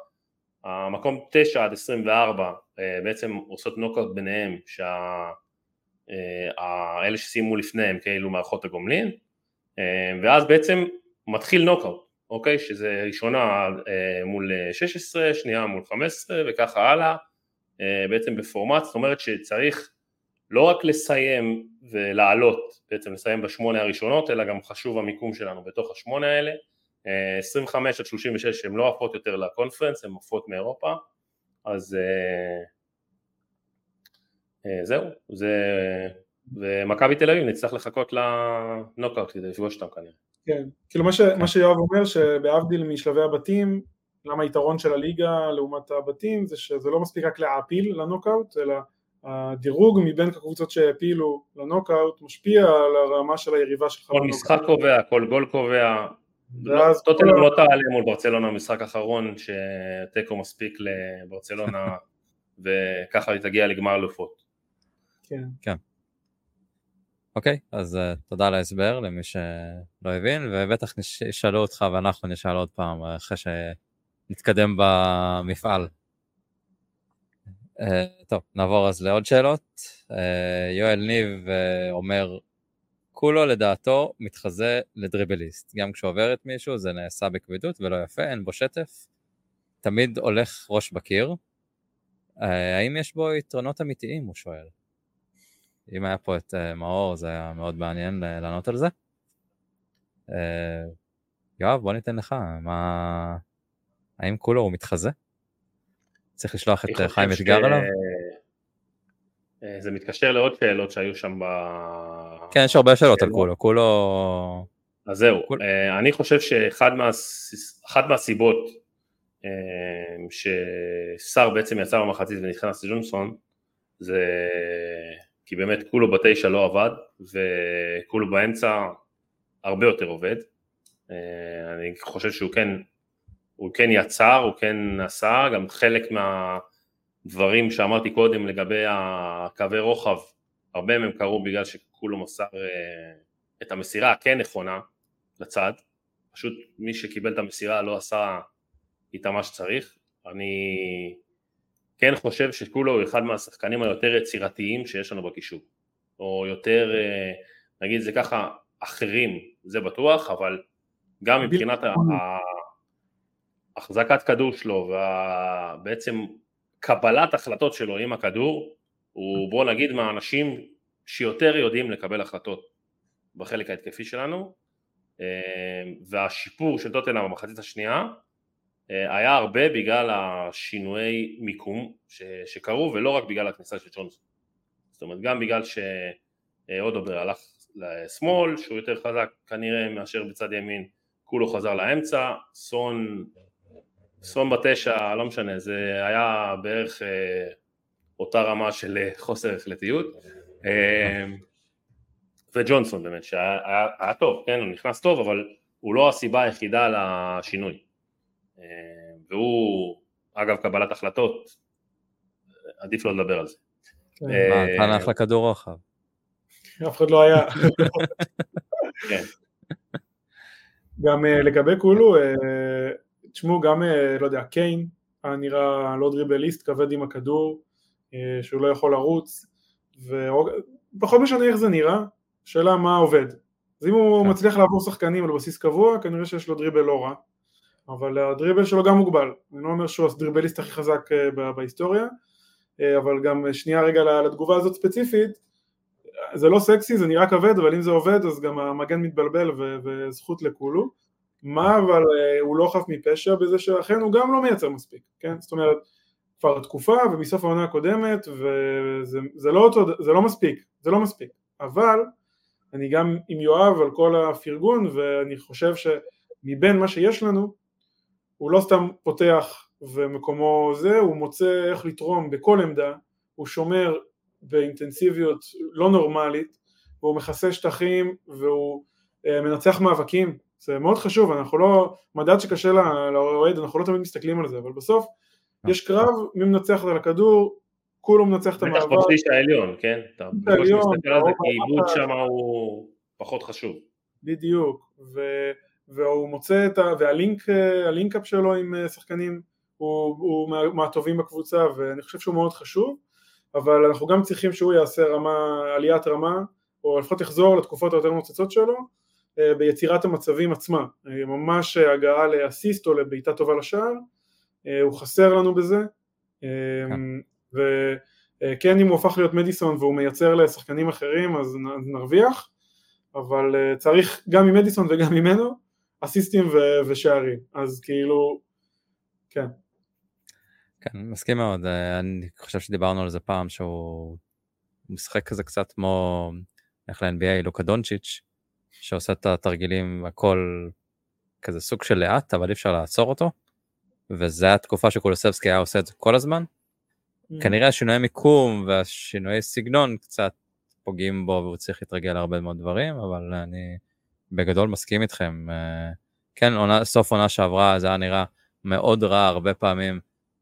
המקום 9 עד 24 אה, בעצם עושות נוקאוט ביניהם, שהאלה אה, שסיימו לפניהם כאילו מערכות הגומלין, אה, ואז בעצם מתחיל נוקאוט, אוקיי? שזה ראשונה מול 16, שנייה מול 15 וככה הלאה, בעצם בפורמט, זאת אומרת שצריך לא רק לסיים ולעלות, בעצם לסיים בשמונה הראשונות, אלא גם חשוב המיקום שלנו בתוך השמונה האלה. 25 אה, עד 36 הן לא עפות יותר לקונפרנס, הן עפות מאירופה, אז אה, אה, זהו, זה... ומכבי תל אביב נצטרך לחכות לנוקאוט כדי לפגוש אותם כנראה. כן, כאילו מה, ש... כן. מה שיואב אומר שבהבדיל משלבי הבתים, למה היתרון של הליגה לעומת הבתים זה שזה לא מספיק רק להעפיל לנוקאוט, אלא הדירוג מבין הקבוצות שהעפילו לנוקאוט משפיע על הרמה של היריבה שלך. כל משחק קובע, כל גול קובע. טוטנאם לא תעלה מול ברצלונה במשחק האחרון שתיקו מספיק לברצלונה (laughs) וככה היא תגיע לגמר אלופות. כן. כן. אוקיי, אז uh, תודה על ההסבר למי שלא הבין, ובטח ישאלו אותך ואנחנו נשאל עוד פעם אחרי שנתקדם במפעל. Uh, טוב, נעבור אז לעוד שאלות. Uh, יואל ניב uh, אומר, כולו לדעתו מתחזה לדריבליסט. גם כשהוא עובר את מישהו זה נעשה בכבדות ולא יפה, אין בו שטף. תמיד הולך ראש בקיר. האם יש בו יתרונות אמיתיים, הוא שואל. אם היה פה את מאור זה היה מאוד מעניין לענות על זה. יואב, בוא ניתן לך, מה... האם כולו הוא מתחזה? צריך לשלוח את חיים אתגר עליו? אה, זה מתקשר לעוד שאלות שהיו שם ב... כן, יש הרבה שאלות על כולו, כולו... אז זהו, כול... אה, אני חושב שאחת מה... מהסיבות אה, ששר בעצם יצא במחצית ונכנס לג'ונסון זה כי באמת כולו בתשע לא עבד וכולו באמצע הרבה יותר עובד אני חושב שהוא כן הוא כן יצר, הוא כן עשה, גם חלק מהדברים שאמרתי קודם לגבי הקווי רוחב, הרבה מהם קרו בגלל שכולו מסר אה, את המסירה הכן נכונה לצד, פשוט מי שקיבל את המסירה לא עשה איתה מה שצריך, אני כן חושב שכולו הוא אחד מהשחקנים היותר יצירתיים שיש לנו בקישור, או יותר, אה, נגיד זה ככה, אחרים, זה בטוח, אבל גם מבחינת ה... החזקת כדור שלו ובעצם קבלת החלטות שלו עם הכדור הוא בוא נגיד מהאנשים שיותר יודעים לקבל החלטות בחלק ההתקפי שלנו אה, והשיפור של טוטנאם במחצית השנייה אה, היה הרבה בגלל השינויי מיקום שקרו ולא רק בגלל הכניסה של ג'ונסון. זאת זאת אומרת גם בגלל שאודובר הלך לשמאל שהוא יותר חזק כנראה מאשר בצד ימין כולו חזר לאמצע, סון, סון בתשע, לא משנה, זה היה בערך אה, אותה רמה של אה, חוסר החלטיות אה, וג'ונסון באמת שהיה היה, היה טוב, כן, הוא נכנס טוב אבל הוא לא הסיבה היחידה לשינוי אה, והוא אגב קבלת החלטות עדיף לא לדבר על זה. כן. מה, נתן אה, אחלה כדור רחב. אף אחד לא היה. כן. גם uh, לגבי קולו, uh, תשמעו גם, uh, לא יודע, קיין היה נראה לא דריבליסט, כבד עם הכדור, uh, שהוא לא יכול לרוץ, ופחות משנה איך זה נראה, שאלה מה עובד. אז אם הוא כן. מצליח לעבור שחקנים על בסיס קבוע, כנראה שיש לו דריבל לא רע, אבל הדריבל שלו גם מוגבל, אני לא אומר שהוא הדריבליסט הכי חזק uh, בהיסטוריה, אבל גם שנייה רגע לתגובה הזאת ספציפית, זה לא סקסי, זה נראה כבד, אבל אם זה עובד אז גם המגן מתבלבל וזכות לכולו. מה אבל אה, הוא לא חף מפשע בזה שאכן הוא גם לא מייצר מספיק, כן? זאת אומרת, כבר תקופה ומסוף העונה הקודמת וזה לא, אותו, זה לא מספיק, זה לא מספיק, אבל אני גם עם יואב על כל הפרגון ואני חושב שמבין מה שיש לנו הוא לא סתם פותח ומקומו זה, הוא מוצא איך לתרום בכל עמדה, הוא שומר באינטנסיביות לא נורמלית והוא מכסה שטחים והוא אה, מנצח מאבקים זה מאוד חשוב, אנחנו לא, מדד שקשה לאוהד, אנחנו לא תמיד מסתכלים על זה, אבל בסוף יש קרב, מי מנצח על הכדור, כולו מנצח את המאבק. בטח בשליש העליון, כן? אתה בקושי מסתכל על זה, כי עיבוד שם הוא פחות חשוב. בדיוק, ו, והוא מוצא את ה... והלינקאפ שלו עם אה, שחקנים הוא, הוא מה, מהטובים בקבוצה, ואני חושב שהוא מאוד חשוב. אבל אנחנו גם צריכים שהוא יעשה רמה, עליית רמה, או לפחות יחזור לתקופות היותר נוצצות שלו, אה, ביצירת המצבים עצמה, אה, ממש הגעה לאסיסט או לבעיטה טובה לשער, אה, הוא חסר לנו בזה, כן. וכן אם הוא הפך להיות מדיסון והוא מייצר לשחקנים אחרים אז נרוויח, אבל צריך גם ממדיסון וגם ממנו אסיסטים ושערים, אז כאילו, כן. כן, מסכים מאוד. אה, אני חושב שדיברנו על זה פעם, שהוא משחק כזה קצת כמו, איך ל-NBA, לוקה דונצ'יץ', שעושה את התרגילים, הכל כזה סוג של לאט, אבל אי אפשר לעצור אותו. וזו התקופה שקולוסבסקי היה עושה את זה כל הזמן. Mm. כנראה השינויי מיקום והשינויי סגנון קצת פוגעים בו והוא צריך להתרגל להרבה מאוד דברים, אבל אני בגדול מסכים איתכם. אה, כן, עונה, סוף עונה שעברה זה היה נראה מאוד רע הרבה פעמים.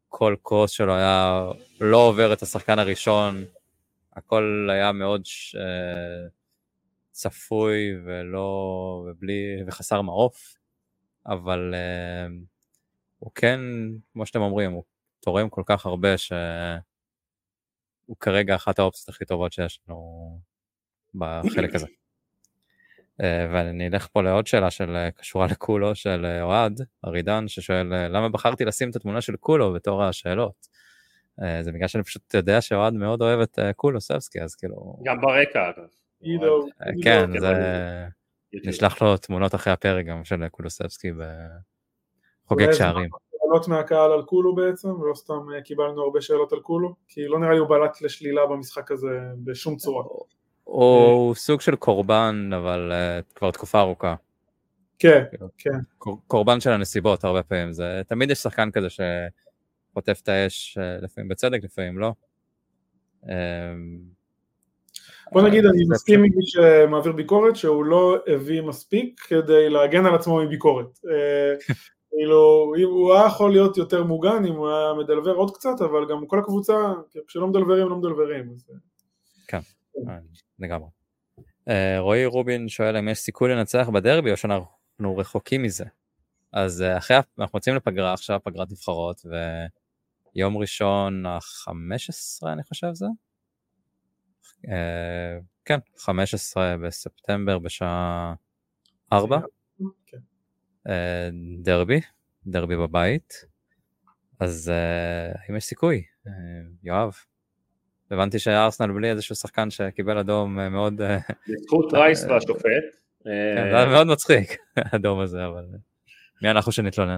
כל קרוס שלו היה לא עובר את השחקן הראשון, הכל היה מאוד ש... צפוי ולא, ובלי, וחסר מעוף, אבל uh, הוא כן, כמו שאתם אומרים, הוא תורם כל כך הרבה שהוא כרגע אחת האופציות הכי טובות שיש לנו בחלק הזה. אה, ואני אלך פה לעוד שאלה של אה, קשורה לקולו של אוהד ארידן ששואל למה בחרתי לשים את התמונה של קולו בתור השאלות. זה בגלל שאני פשוט יודע שאוהד מאוד אוהב את קולו סבסקי אז כאילו. גם ברקע אגב. כן זה נשלח לו תמונות אחרי הפרק גם של קולוסבסקי בחוגג שערים. שאלות מהקהל על קולו בעצם ולא סתם קיבלנו הרבה שאלות על קולו כי לא נראה לי הוא בלט לשלילה במשחק הזה בשום צורה. הוא סוג של קורבן, אבל כבר תקופה ארוכה. כן, כאילו, כן. קורבן של הנסיבות הרבה פעמים, זה תמיד יש שחקן כזה שחוטף את האש, לפעמים בצדק, לפעמים לא. בוא נגיד, אני מסכים עם מי שמעביר ביקורת שהוא לא הביא מספיק כדי להגן על עצמו מביקורת. אה, (laughs) כאילו, הוא היה יכול להיות יותר מוגן אם הוא היה מדלבר עוד קצת, אבל גם כל הקבוצה, כשלא מדלברים, לא מדלברים. כן. לגמרי. אה, רועי רובין שואל אם יש סיכוי לנצח בדרבי או שאנחנו רחוקים מזה. אז אה, אחרי, אנחנו יוצאים לפגרה עכשיו, פגרת נבחרות, ויום ראשון ה-15 אני חושב זה? אה, כן, 15 בספטמבר בשעה 4. כן. דרבי, דרבי בבית. אז האם יש סיכוי? יואב. הבנתי שארסנל בלי איזשהו שחקן שקיבל אדום אה, מאוד... אה, בזכות רייס אה, והשופט. כן, זה היה מאוד מצחיק, (laughs) האדום הזה, אבל מי אנחנו שנתלונן.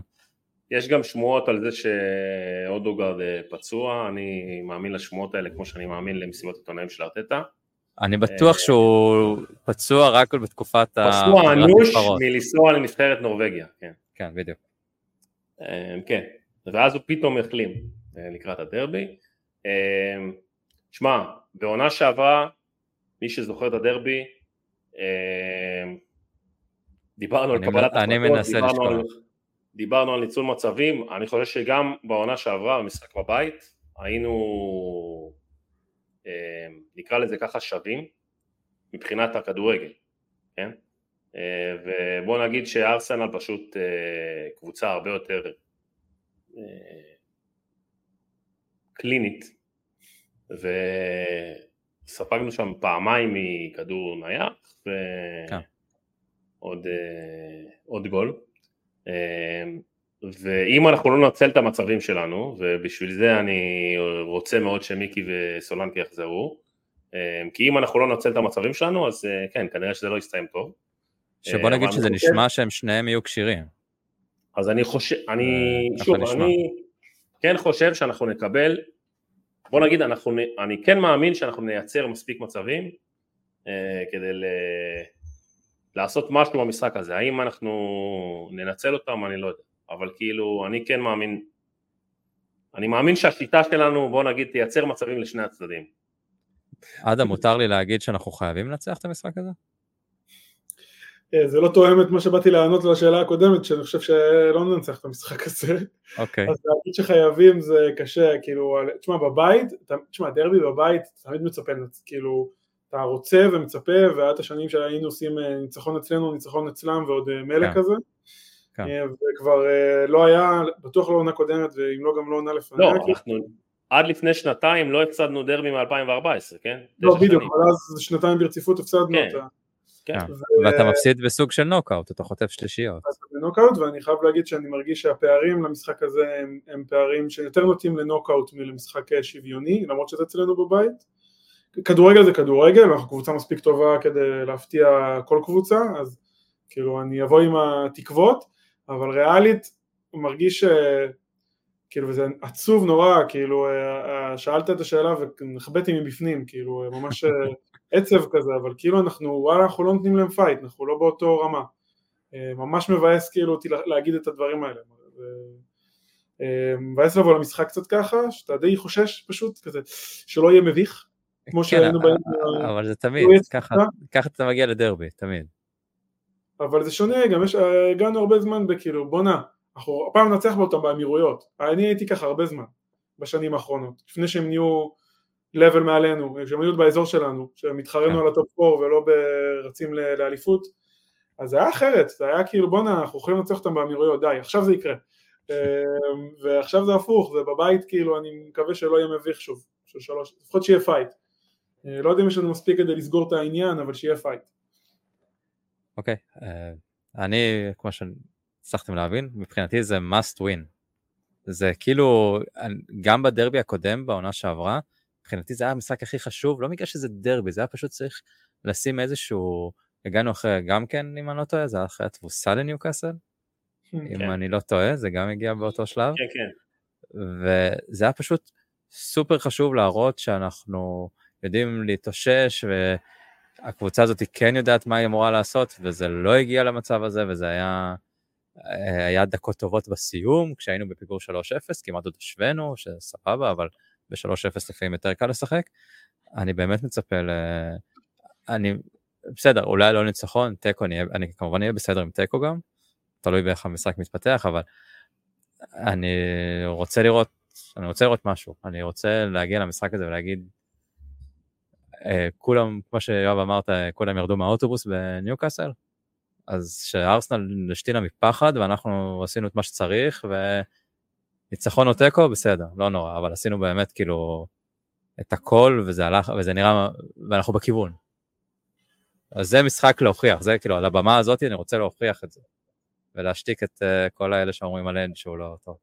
יש גם שמועות על זה שאודוגרד אה, פצוע, אני מאמין לשמועות האלה כמו שאני מאמין למסיבות עיתונאים של ארטטה. אני בטוח שהוא פצוע רק בתקופת ה... פצוע אנוש מלנסוע לנבחרת נורבגיה, כן. כן, בדיוק. כן, ואז הוא פתאום החלים לקראת הדרבי. שמע, בעונה שעברה, מי שזוכר את הדרבי, דיברנו על קבלת החלטות, דיברנו על ניצול מצבים, אני חושב שגם בעונה שעברה, במשחק בבית, היינו, אה, נקרא לזה ככה, שווים מבחינת הכדורגל, כן? אה, ובוא נגיד שארסנל פשוט אה, קבוצה הרבה יותר קלינית, וספגנו שם פעמיים מכדור נייח, ועוד כן. גול. אמ, ואם אנחנו לא ננצל את המצבים שלנו, ובשביל זה אני רוצה מאוד שמיקי וסולנקי יחזרו, אמ, כי אם אנחנו לא ננצל את המצבים שלנו, אז אה, כן, כנראה שזה לא יסתיים טוב. שבוא אה, נגיד שזה. נשמע שהם שניהם יהיו כשירים. אז אני חושב, אני, אה, שוב, אני כן חושב שאנחנו נקבל, בוא נגיד, אנחנו, אני כן מאמין שאנחנו נייצר מספיק מצבים כדי ל... לעשות משהו במשחק הזה, האם אנחנו ננצל אותם אני לא יודע, אבל כאילו אני כן מאמין, אני מאמין שהשיטה שלנו בוא נגיד תייצר מצבים לשני הצדדים. אדם, מותר לי להגיד שאנחנו חייבים לנצח את המשחק הזה? אה, זה לא תואם את מה שבאתי לענות לשאלה הקודמת, שאני חושב שלא ננצח את המשחק הזה. אוקיי. אז להגיד שחייבים זה קשה, כאילו, תשמע, בבית, תשמע, דרבי בבית, תמיד מצפה, כאילו, אתה רוצה ומצפה, והיה את השנים שהיינו עושים אה, ניצחון אצלנו, ניצחון אצלם ועוד אה, מלך כן. כזה, כן. אה, וכבר לא היה, בטוח לא עונה קודמת, ואם לא גם לא עונה לפניה. לא, אנחנו עד לפני שנתיים לא הפסדנו דרבי מ-2014, כן? לא, בדיוק, אבל אז שנתיים ברציפות הפסדנו כן. אותה. כן. ו... ואתה מפסיד בסוג של נוקאוט, אתה חוטף שלישיות. אז בנוקאוט, ואני חייב להגיד שאני מרגיש שהפערים למשחק הזה הם, הם פערים שיותר נוטים לנוקאוט מלמשחק שוויוני, למרות שזה אצלנו בבית. כדורגל זה כדורגל, אנחנו קבוצה מספיק טובה כדי להפתיע כל קבוצה, אז כאילו אני אבוא עם התקוות, אבל ריאלית הוא מרגיש כאילו זה עצוב נורא, כאילו אה, שאלת את השאלה ונכאבתי מבפנים, כאילו ממש אה, (laughs) עצב כזה, אבל כאילו אנחנו, וואלה אנחנו לא נותנים להם fight, אנחנו לא באותו רמה, אה, ממש מבאס כאילו אותי להגיד את הדברים האלה, מבאס לבוא למשחק קצת ככה, שאתה די חושש פשוט כזה, שלא יהיה מביך, כמו כן, שהיינו באים... אבל זה תמיד, ככה אתה מגיע לדרבי, תמיד. אבל זה שונה, גם יש, הגענו הרבה זמן בכאילו, בואנה, אנחנו הפעם ננצח באותם באמירויות, אני הייתי ככה הרבה זמן בשנים האחרונות, לפני שהם נהיו level מעלינו, כשהם היו באזור שלנו, שהם התחרו כן. על ה top 4 ולא רצים לאליפות, אז זה היה אחרת, זה היה כאילו בואנה אנחנו יכולים לנצח אותם באמירויות, די, עכשיו זה יקרה. (laughs) אמ, ועכשיו זה הפוך, ובבית כאילו אני מקווה שלא יהיה מביך שוב, של שלוש, לפחות שיהיה fight. אה, לא יודע אם יש לנו מספיק כדי לסגור את העניין, אבל שיהיה fight. אוקיי, אה, אני, כמו שהצלחתם להבין, מבחינתי זה must win. זה כאילו, גם בדרבי הקודם, בעונה שעברה, מבחינתי זה היה המשחק הכי חשוב, לא בגלל שזה דרבי, זה היה פשוט צריך לשים איזשהו, הגענו אחרי, גם כן, אם אני לא טועה, זה היה אחרי התבוסה לניוקאסל, אם כן. אני לא טועה, זה גם הגיע באותו שלב. כן, כן. וזה היה פשוט סופר חשוב להראות שאנחנו יודעים להתאושש, והקבוצה הזאת כן יודעת מה היא אמורה לעשות, וזה לא הגיע למצב הזה, וזה היה, היה דקות טובות בסיום, כשהיינו בפיגור 3-0, כמעט עוד השווינו, שסבבה, אבל ב-3-0 לפעמים יותר קל לשחק. אני באמת מצפה ל... אני, בסדר, אולי לא ניצחון, תיקו, אני, אני כמובן אהיה בסדר עם תיקו גם, תלוי באיך המשחק מתפתח, אבל אני רוצה לראות, אני רוצה לראות משהו, אני רוצה להגיע למשחק הזה ולהגיד, אה, כולם, כמו שיואב אמרת, כולם ירדו מהאוטובוס בניוקאסל, אז שארסנל השתינה מפחד ואנחנו עשינו את מה שצריך וניצחון או תיקו בסדר, לא נורא, אבל עשינו באמת כאילו את הכל וזה הלך, וזה נראה, ואנחנו בכיוון. אז זה משחק להוכיח, זה כאילו על הבמה הזאת אני רוצה להוכיח את זה. ולהשתיק את uh, כל האלה שאומרים על אנג' שהוא לא טוב.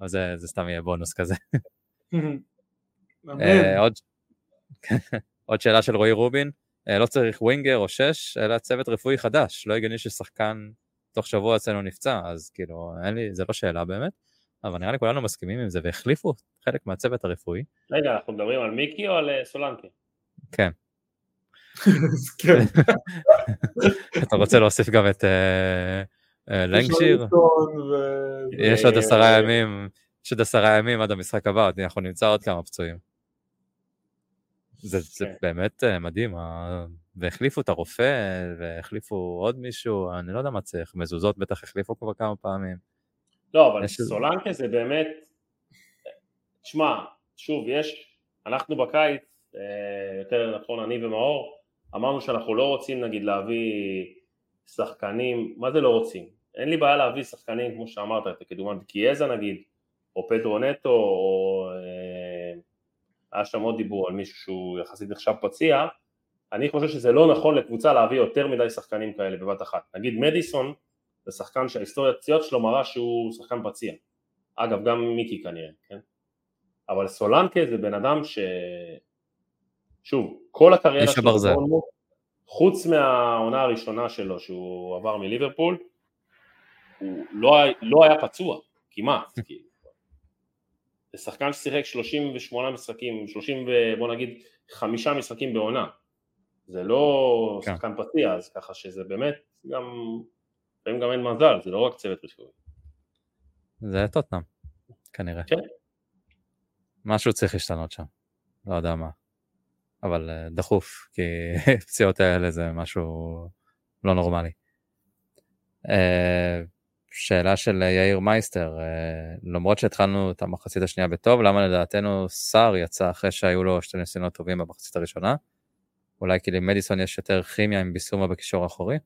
אז זה, זה סתם יהיה בונוס כזה. (laughs) uh, עוד, עוד שאלה של רועי רובין, אה, לא צריך winger או שש, אלא צוות רפואי חדש, לא הגיוני ששחקן תוך שבוע אצלנו נפצע, אז כאילו, אין לי, זה לא שאלה באמת, אבל נראה לי כולנו מסכימים עם זה, והחליפו חלק מהצוות הרפואי. רגע, אנחנו מדברים על מיקי או על אה, סולנקי? כן. (laughs) כן. (laughs) אתה רוצה להוסיף גם את אה, לנגשיר? יש עוד עשרה ימים, יש עוד עשרה ימים עד המשחק הבא, אנחנו נמצא עוד כמה פצועים. זה, זה כן. באמת אה, מדהים, ה- והחליפו את הרופא, והחליפו עוד מישהו, אני לא יודע מה צריך, מזוזות בטח החליפו כבר כמה פעמים. לא, אבל יש סולנקה זה באמת, תשמע, שוב, יש, אנחנו בקיץ, אה, יותר נכון אני ומאור, אמרנו שאנחנו לא רוצים נגיד להביא שחקנים, מה זה לא רוצים? אין לי בעיה להביא שחקנים כמו שאמרת, כדוגמת קיאזה נגיד, או פדרו נטו, או אה, היה שם עוד דיבור על מישהו שהוא יחסית נחשב פציע, אני חושב שזה לא נכון לקבוצה להביא יותר מדי שחקנים כאלה בבת אחת. נגיד מדיסון זה שחקן שההיסטוריה הפציעות שלו מראה שהוא שחקן פציע. אגב, גם מיקי כנראה, כן? אבל סולנקה זה בן אדם ש... שוב, כל הקריירה הברזל. בבורנמוט, חוץ מהעונה הראשונה שלו שהוא עבר מליברפול, הוא לא, לא היה פצוע, כמעט. (laughs) כאילו. זה שחקן ששיחק 38 משחקים, 30 ו... בוא נגיד חמישה משחקים בעונה. זה לא כן. שחקן פציע, אז ככה שזה באמת גם, לפעמים גם אין מזל, זה לא רק צוות רפואי. זה טוטנאם, כנראה. כן. משהו צריך להשתנות שם, לא יודע מה. אבל אה, דחוף, כי (laughs) פציעות האלה זה משהו לא נורמלי. אה, שאלה של יאיר מייסטר, אה, למרות שהתחלנו את המחצית השנייה בטוב, למה לדעתנו סער יצא אחרי שהיו לו שתי ניסיונות טובים במחצית הראשונה? אולי כי למדיסון יש יותר כימיה עם ביסומה בקישור האחורי?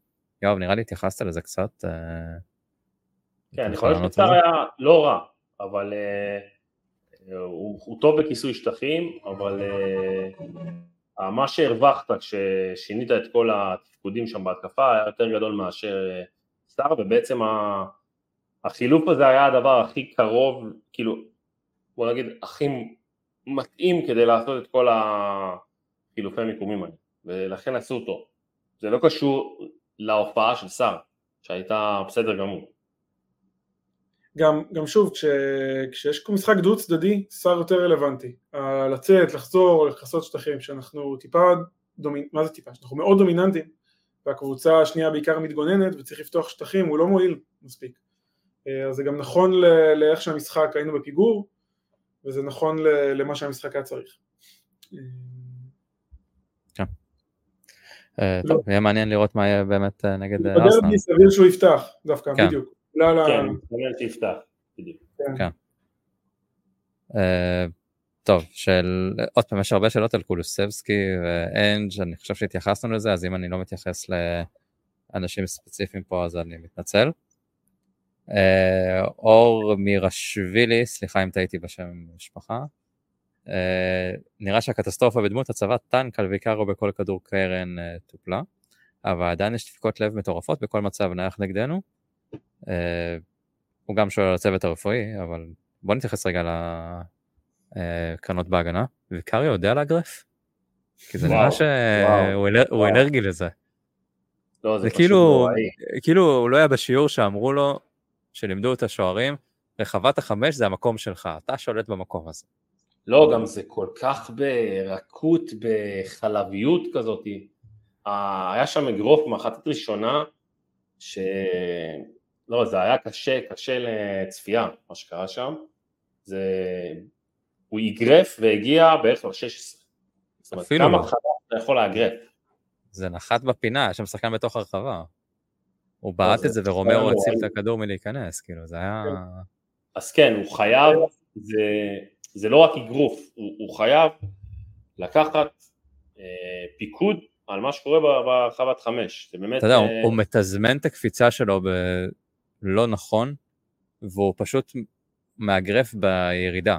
יואב, נראה לי התייחסת לזה קצת. אה, כן, אני יכול חושב שסער? היה לא רע, אבל אה, הוא, הוא טוב בכיסוי שטחים, אבל אה, מה שהרווחת כששינית את כל התפקודים שם בהתקפה היה יותר גדול מאשר אה, סער, ובעצם ה, החילוף הזה היה הדבר הכי קרוב, כאילו, בוא נגיד, הכי מתאים כדי לעשות את כל החילופי מיקומים האלה, ולכן עשו אותו. זה לא קשור להופעה של סער, שהייתה בסדר גמור. גם, גם שוב, כש, כשיש משחק דו צדדי, שר יותר רלוונטי. לצאת, לחזור, לכסות שטחים, שאנחנו טיפה, דומינ... מה זה טיפה? שאנחנו מאוד דומיננטים, והקבוצה השנייה בעיקר מתגוננת וצריך לפתוח שטחים, הוא לא מועיל מספיק. אה, אז זה גם נכון ל- לאיך שהמשחק היינו בפיגור, וזה נכון ל- למה שהמשחק היה צריך. אה, אה, לא. טוב, יהיה מעניין לראות מה יהיה באמת אה, נגד אה, בדרבי ארסנל. סביר שהוא יפתח, דווקא, כן. בדיוק. בגלל ה- כן, מסתמן שיפתח, בדיוק. טוב, של... עוד פעם, יש הרבה שאלות על קולוסבסקי ואנג', אני חושב שהתייחסנו לזה, אז אם אני לא מתייחס לאנשים ספציפיים פה, אז אני מתנצל. אה, אור מירשווילי, סליחה אם טעיתי בשם המשפחה. אה, נראה שהקטסטרופה בדמות הצבת טנק על ויקארו בכל כדור קרן אה, טופלה, אבל עדיין יש דפיקות לב מטורפות בכל מצב נייח נגדנו. אה, הוא גם שואל על הצוות הרפואי, אבל בוא נתייחס רגע לקרנות בהגנה. ויקארי יודע לאגרף? כי זה נראה שהוא. אלרגי לזה. לא, זה זה כאילו. כאילו הוא לא היה בשיעור שאמרו לו, שלימדו את השוערים, רחבת החמש זה המקום שלך, אתה שולט במקום הזה. לא, גם זה כל כך ברכות, בחלביות כזאת. אה, היה שם אגרוף במחצית ראשונה, ש... לא, זה היה קשה, קשה לצפייה, מה שקרה שם. זה... הוא אגרף והגיע בערך ל-16. זאת אומרת, כמה לא. חלב אתה יכול לאגרף? זה נחת בפינה, יש שם שחקן בתוך הרחבה. הוא בעט את זה ורומרו הציל. את הכדור מלהיכנס, כאילו זה היה... אז כן, הוא חייב, זה, זה לא רק אגרוף, הוא, הוא חייב לקחת אה, פיקוד על מה שקורה ברחבת חמש, זה באמת, אתה יודע, הוא- אה, הוא מתזמן את הקפיצה שלו בלא נכון, והוא פשוט מאגרף בירידה.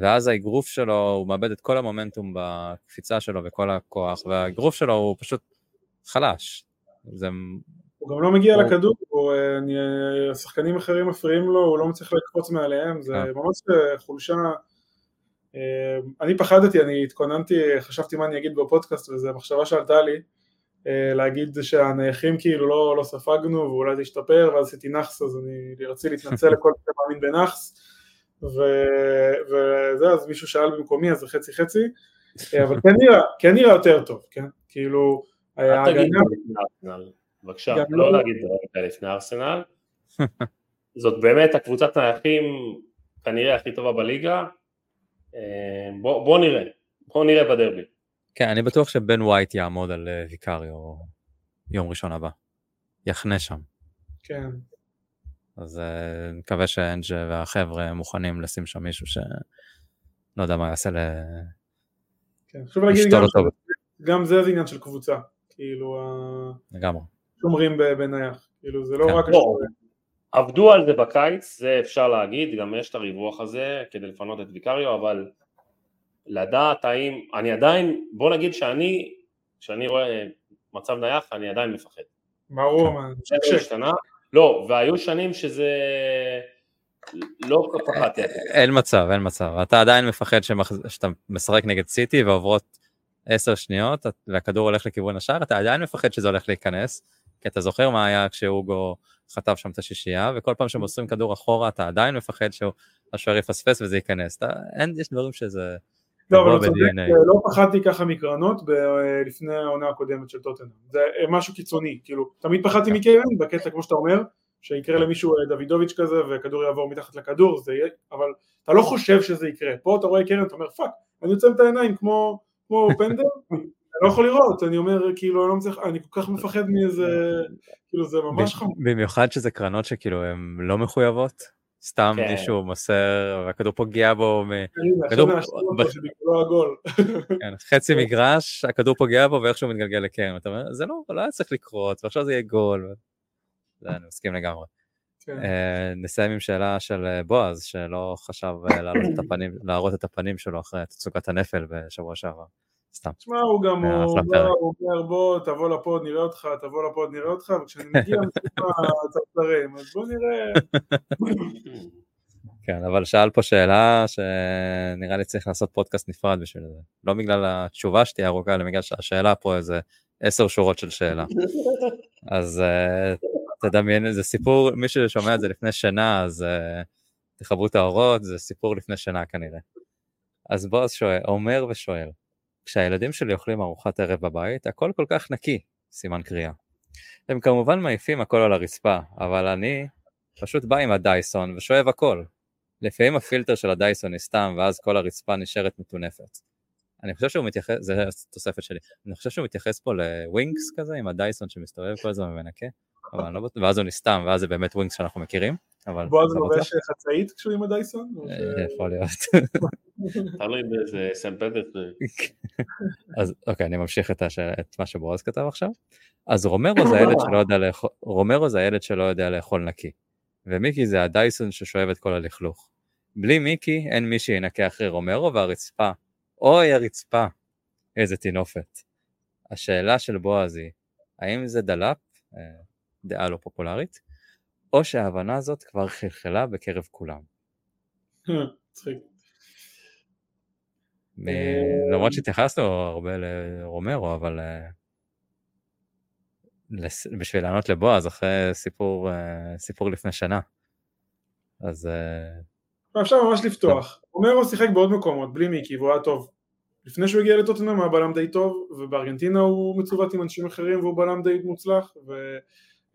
ואז האגרוף שלו, הוא מאבד את כל המומנטום בקפיצה שלו וכל הכוח, והאגרוף שלו הוא פשוט חלש. זה... הוא גם לא מגיע הוא- לכדור, הוא, אה, אני- אה, שחקנים אחרים מפריעים לו, הוא לא מצליח לקפוץ מעליהם, זה. ממש אה, חולשה. אה, אני פחדתי, אני התכוננתי, חשבתי מה אני אגיד בפודקאסט, וזו מחשבה שעלתה לי. להגיד שהנייחים כאילו לא, לא ספגנו ואולי זה ישתפר ואז עשיתי נאחס אז אני רציתי להתנצל לכל מי שמאמין בנאחס וזה אז מישהו שאל במקומי אז זה חצי חצי אבל כן נראה, כן נראה יותר טוב, כן? כאילו ההגנה... בבקשה, לא להגיד דברים לפני ארסנל זאת באמת הקבוצת נייחים כנראה הכי טובה בליגה בוא, בוא נראה, בוא נראה בדרבי כן, אני בטוח שבן ווייט יעמוד על אה, ויקריו יום ראשון הבא. יחנה שם. כן. אז uh, נקווה שאנג' והחבר'ה מוכנים לשים שם מישהו ש... לא יודע מה יעשה ל... כן, חשוב להגיד גם, ש... גם זה זה עניין של קבוצה. כאילו, לגמרי. שומרים בנייח. כאילו, זה לא כן. רק... לא, עבדו על זה בקיץ, זה אפשר להגיד, גם יש את הריווח הזה כדי לפנות את ויקריו, אבל לדעת האם, אני עדיין, בוא נגיד שאני, כשאני רואה מצב נייח, אני עדיין מפחד. ברור, מה, השתנה, לא, והיו שנים שזה לא פחדתי. אין מצב, אין מצב. אתה עדיין מפחד שאתה משחק נגד סיטי ועוברות עשר שניות והכדור הולך לכיוון השער, אתה עדיין מפחד שזה הולך להיכנס, כי אתה זוכר מה היה כשאוגו חטף שם את השישייה, וכל פעם שמוסרים כדור אחורה אתה עדיין מפחד שהשוער יפספס וזה ייכנס. אתה, אין, יש דברים שזה... לא, אבל צודק, לא פחדתי ככה מקרנות לפני העונה הקודמת של טוטנאם, זה משהו קיצוני, כאילו, תמיד פחדתי מקרן בקטע כמו שאתה אומר, שיקרה למישהו דוידוביץ' כזה וכדור יעבור מתחת לכדור, זה יהיה, אבל אתה לא חושב שזה יקרה, פה אתה רואה קרן, אתה אומר fuck, אני עוצם את העיניים כמו, כמו (laughs) פנדל, אני לא יכול לראות, אני אומר כאילו, אני לא מצליח, אני כל כך מפחד מאיזה, (laughs) כאילו זה ממש חמור. במיוחד שזה קרנות שכאילו הן לא מחויבות. סתם כן. מישהו מוסר והכדור פוגע בו, כדור... כן, חצי מגרש, הכדור פוגע בו ואיכשהו מתגלגל לקרן, אתה אומר, זה לא, לא היה צריך לקרות, ועכשיו זה יהיה גול. זה אני מסכים לגמרי. כן. אה, נסיים עם שאלה של אה, בועז, שלא חשב אה, להראות את הפנים שלו אחרי תצוגת הנפל בשבוע שעבר. סתם. תשמע, הוא גם, הוא אומר בוא, תבוא לפוד, נראה אותך, תבוא לפוד, נראה אותך, וכשאני מגיע מספיק הצרצרים, אז בוא נראה. (laughs) כן, אבל שאל פה שאלה שנראה לי צריך לעשות פודקאסט נפרד בשביל זה. לא בגלל התשובה שתהיה ארוכה, אלא בגלל שהשאלה פה איזה עשר שורות של שאלה. (laughs) אז uh, תדמיין, זה סיפור, מי ששומע את זה לפני שנה, אז uh, תכבו את האורות, זה סיפור לפני שנה כנראה. אז בועז שואל, אומר ושואל, כשהילדים שלי אוכלים ארוחת ערב בבית, הכל כל כך נקי, סימן קריאה. הם כמובן מעיפים הכל על הרצפה, אבל אני פשוט בא עם הדייסון ושואב הכל. לפעמים הפילטר של הדייסון נסתם, ואז כל הרצפה נשארת מטונפת. אני חושב שהוא מתייחס, זה התוספת שלי, אני חושב שהוא מתייחס פה לווינקס כזה, עם הדייסון שמסתובב כל הזמן ומנקה, אבל לא בטוח, ואז הוא נסתם, ואז זה באמת ווינקס שאנחנו מכירים, אבל... בועז לובש חצאית כשהוא עם הדייסון? אה, יכול להיות. (laughs) תלוי באיזה סמפדת. (laughs) אז אוקיי, אני ממשיך את, מה שבועז כתב עכשיו. אז רומרו זה הילד שלא יודע לאכול, רומרו זה הילד שלא יודע לאכול נקי, ומיקי זה הדייסון ששואב את כל הלכלוך. בלי מיקי אין מי שינקה אחרי רומרו והרצפה, אוי הרצפה, איזה טינופת. השאלה של בועז היא, האם זה דלאפ, אה, דעה לא פופולרית, או שההבנה הזאת כבר חלחלה בקרב כולם. אה, למרות שהתייחסנו הרבה לרומרו, אבל אה, בשביל לענות לבועז אחרי סיפור, אה, סיפור לפני שנה. אז... אפשר ממש לפתוח. רומרו שיחק בעוד מקומות, בלי מיקי, והוא היה טוב. לפני שהוא הגיע לטוטנאם היה בלם די טוב, ובארגנטינה הוא מצוות עם אנשים אחרים והוא בלם די מוצלח,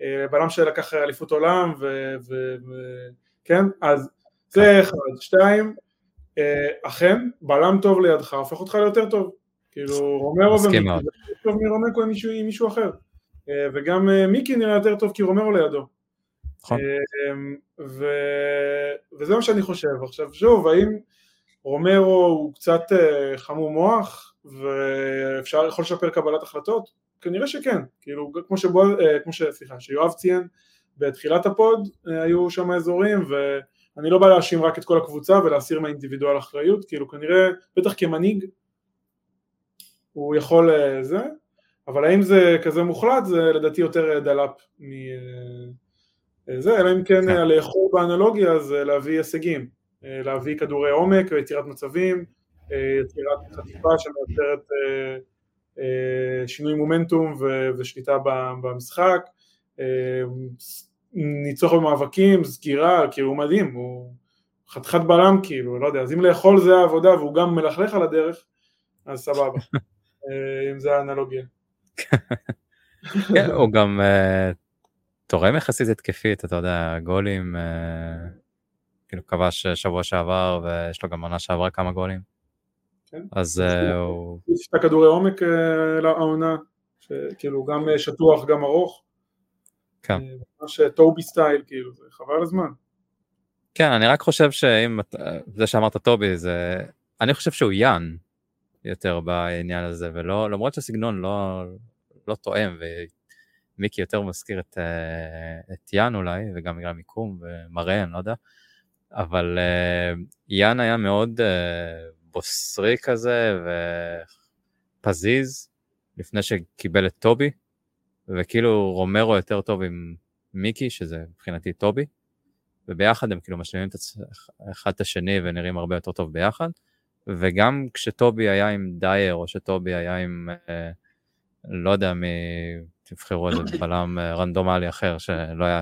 ובלם שלקח אליפות עולם, וכן, אז זה אחד. שתיים, אה, אכן, בלם טוב לידך הופך אותך ליותר טוב. כאילו, רומרו ומיקי טוב מרומקו עם מישהו, אחר. אה, וגם אה, מיקי נראה יותר טוב כי רומרו לידו. נכון. ו... וזה מה שאני חושב. עכשיו שוב, האם רומרו הוא קצת חמור מוח ואפשר יכול לשפר קבלת החלטות? כנראה שכן. כאילו, כמו שבועז, כמו ש... סליחה, שיואב ציין בתחילת הפוד, היו שם אזורים ו... אני לא בא להאשים רק את כל הקבוצה ולהסיר מהאינדיבידואל אחריות, כאילו כנראה, בטח כמנהיג, הוא יכול אה, זה, אבל האם זה כזה מוחלט, זה לדעתי יותר אה, דלאפ מזה, אה, אלא אם כן, כן. לאכול באנלוגיה זה להביא הישגים, להביא כדורי עומק ויצירת מצבים, יצירת חטיפה שמייצרת שינוי מומנטום ושליטה במשחק, ניצוח במאבקים, סגירה, כאילו הוא מדהים, הוא חתיכת בלם כאילו, לא יודע, אז אם לאכול זה העבודה והוא גם מלכלך על הדרך, אז סבבה, (laughs) אם זה האנלוגיה. (laughs) כן, הוא גם תורם יחסית התקפית, אתה יודע, גולים, כאילו כבש שבוע שעבר ויש לו גם עונה שעברה כמה גולים. כן. אז uh, הוא... יש את הכדורי עומק uh, לעונה, שכאילו גם שטוח גם ארוך. כן. ממש טובי סטייל, כאילו, זה חבל הזמן. כן, אני רק חושב שאם, זה שאמרת טובי, זה, אני חושב שהוא יאן יותר בעניין הזה, ולא, למרות שהסגנון לא, לא תואם, ומיקי יותר מזכיר את, אה, את יאן אולי, וגם בגלל מיקום ומראה, אני לא יודע, אבל יאן היה מאוד בוסרי כזה ופזיז לפני שקיבל את טובי, וכאילו רומרו יותר טוב עם מיקי, שזה מבחינתי טובי, וביחד הם כאילו משלימים את אחד את השני ונראים הרבה יותר טוב ביחד, וגם כשטובי היה עם דייר, או שטובי היה עם... אה, לא יודע מי, תבחרו איזה (coughs) בלם אה, רנדומלי אחר שלא היה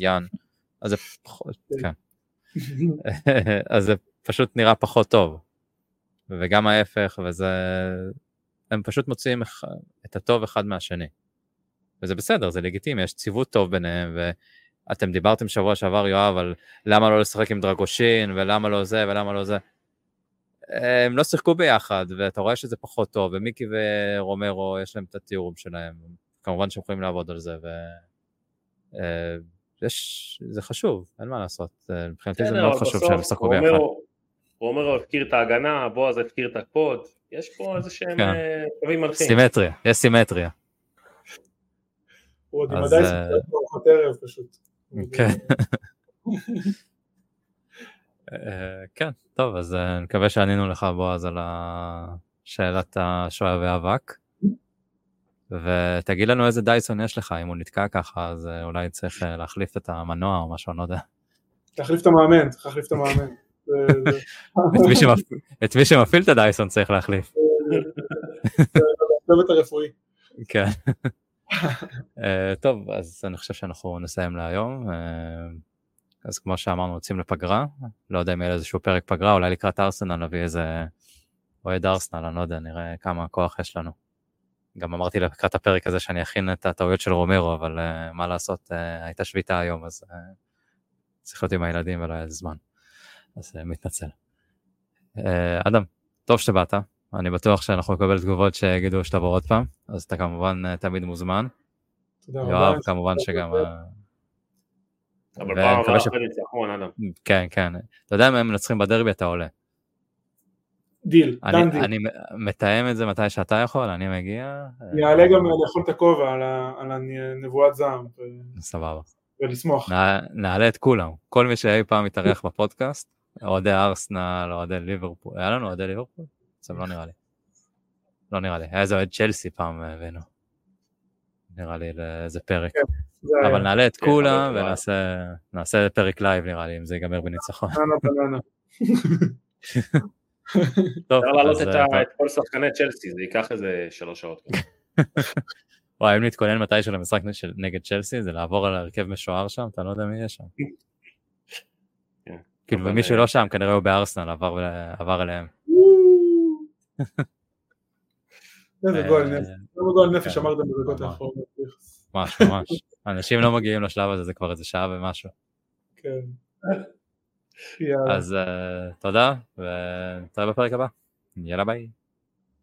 יאן, אז זה כן. (laughs) (laughs) אז זה פשוט נראה פחות טוב. וגם ההפך, וזה, הם פשוט מוציאים את הטוב אחד מהשני. וזה בסדר, זה לגיטימי, יש ציוות טוב ביניהם, ואתם דיברתם שבוע שעבר, יואב, על למה לא לשחק עם דרגושין, ולמה לא זה, ולמה לא זה. הם לא שיחקו ביחד, ואתה רואה שזה פחות טוב, ומיקי ורומרו, יש להם את התיאורים שלהם, כמובן שהם יכולים לעבוד על זה, ו... אה, יש, זה חשוב, אין מה לעשות, אה, מבחינתי זה מאוד חשוב שהם ישחקו ביחד. רומרו הפקיר את ההגנה, בועז הפקיר את הקוד, יש פה איזה שהם כן. אה, קווים מנחים. סימטריה, יש סימטריה. הוא עוד עם עדיין סימטריה ארוחת ערב פשוט. כן. אה, כן, טוב, אז אה, אני מקווה שענינו לך בועז על שאלת השואה והאבק. ותגיד לנו איזה דייסון יש לך, אם הוא נתקע ככה, אז אה, אולי צריך להחליף את המנוע או משהו, אני לא יודע. להחליף את המאמן, צריך להחליף את המאמן. את מי שמפעיל את הדייסון צריך להחליף. הצוות הרפואי. כן. טוב, אז אני חושב שאנחנו נסיים להיום. אז כמו שאמרנו, יוצאים לפגרה, לא יודע אם יהיה איזשהו פרק פגרה, אולי לקראת ארסנל נביא איזה אוהד ארסנל, אני לא יודע, נראה כמה כוח יש לנו. גם אמרתי לקראת הפרק הזה שאני אכין את הטעויות של רומרו, אבל uh, מה לעשות, uh, הייתה שביתה היום, אז uh, צריך להיות עם הילדים ולא היה זמן. אז uh, מתנצל. Uh, אדם, טוב שבאת, אני בטוח שאנחנו נקבל תגובות שיגידו שתבוא עוד פעם, אז אתה כמובן uh, תמיד מוזמן. תודה רבה. יואב, כמובן שגם... אבל פעם הבאה אחרי ניצחון, אדם. כן, כן. אתה יודע אם הם מנצחים בדרבי אתה עולה. deal, done deal. אני מתאם את זה מתי שאתה יכול, אני מגיע. אני אעלה גם לאכול את הכובע על הנבואת זעם. סבבה. ולשמוח. נעלה את כולם, כל מי שאי פעם מתארח בפודקאסט, אוהדי ארסנל, אוהדי ליברפול, היה לנו אוהדי ליברפול? זה לא נראה לי. לא נראה לי, היה איזה אוהד צ'לסי פעם הבאנו. נראה לי לאיזה פרק. כן. אבל נעלה את כן, כולם ונעשה פרק לייב נראה לי אם זה ייגמר בניצחון. (laughs) טוב, אפשר להעלות אה, את כל שחקני צ'לסי, זה ייקח איזה שלוש שעות. (laughs) וואי, אם נתכונן מתישהו למשחק נגד צ'לסי, זה לעבור על הרכב משוער שם, אתה לא יודע מי יהיה שם. כן, כאילו, ומי שלא שם, כנראה הוא בארסנל, עבר אליהם. (laughs) איזה גול נפש, איזה גול נפש אמרת בדקות האחרונות. ממש ממש. אנשים לא מגיעים לשלב הזה, זה כבר איזה שעה ומשהו. כן. (laughs) אז uh, תודה, ונתראה בפרק הבא. יאללה ביי.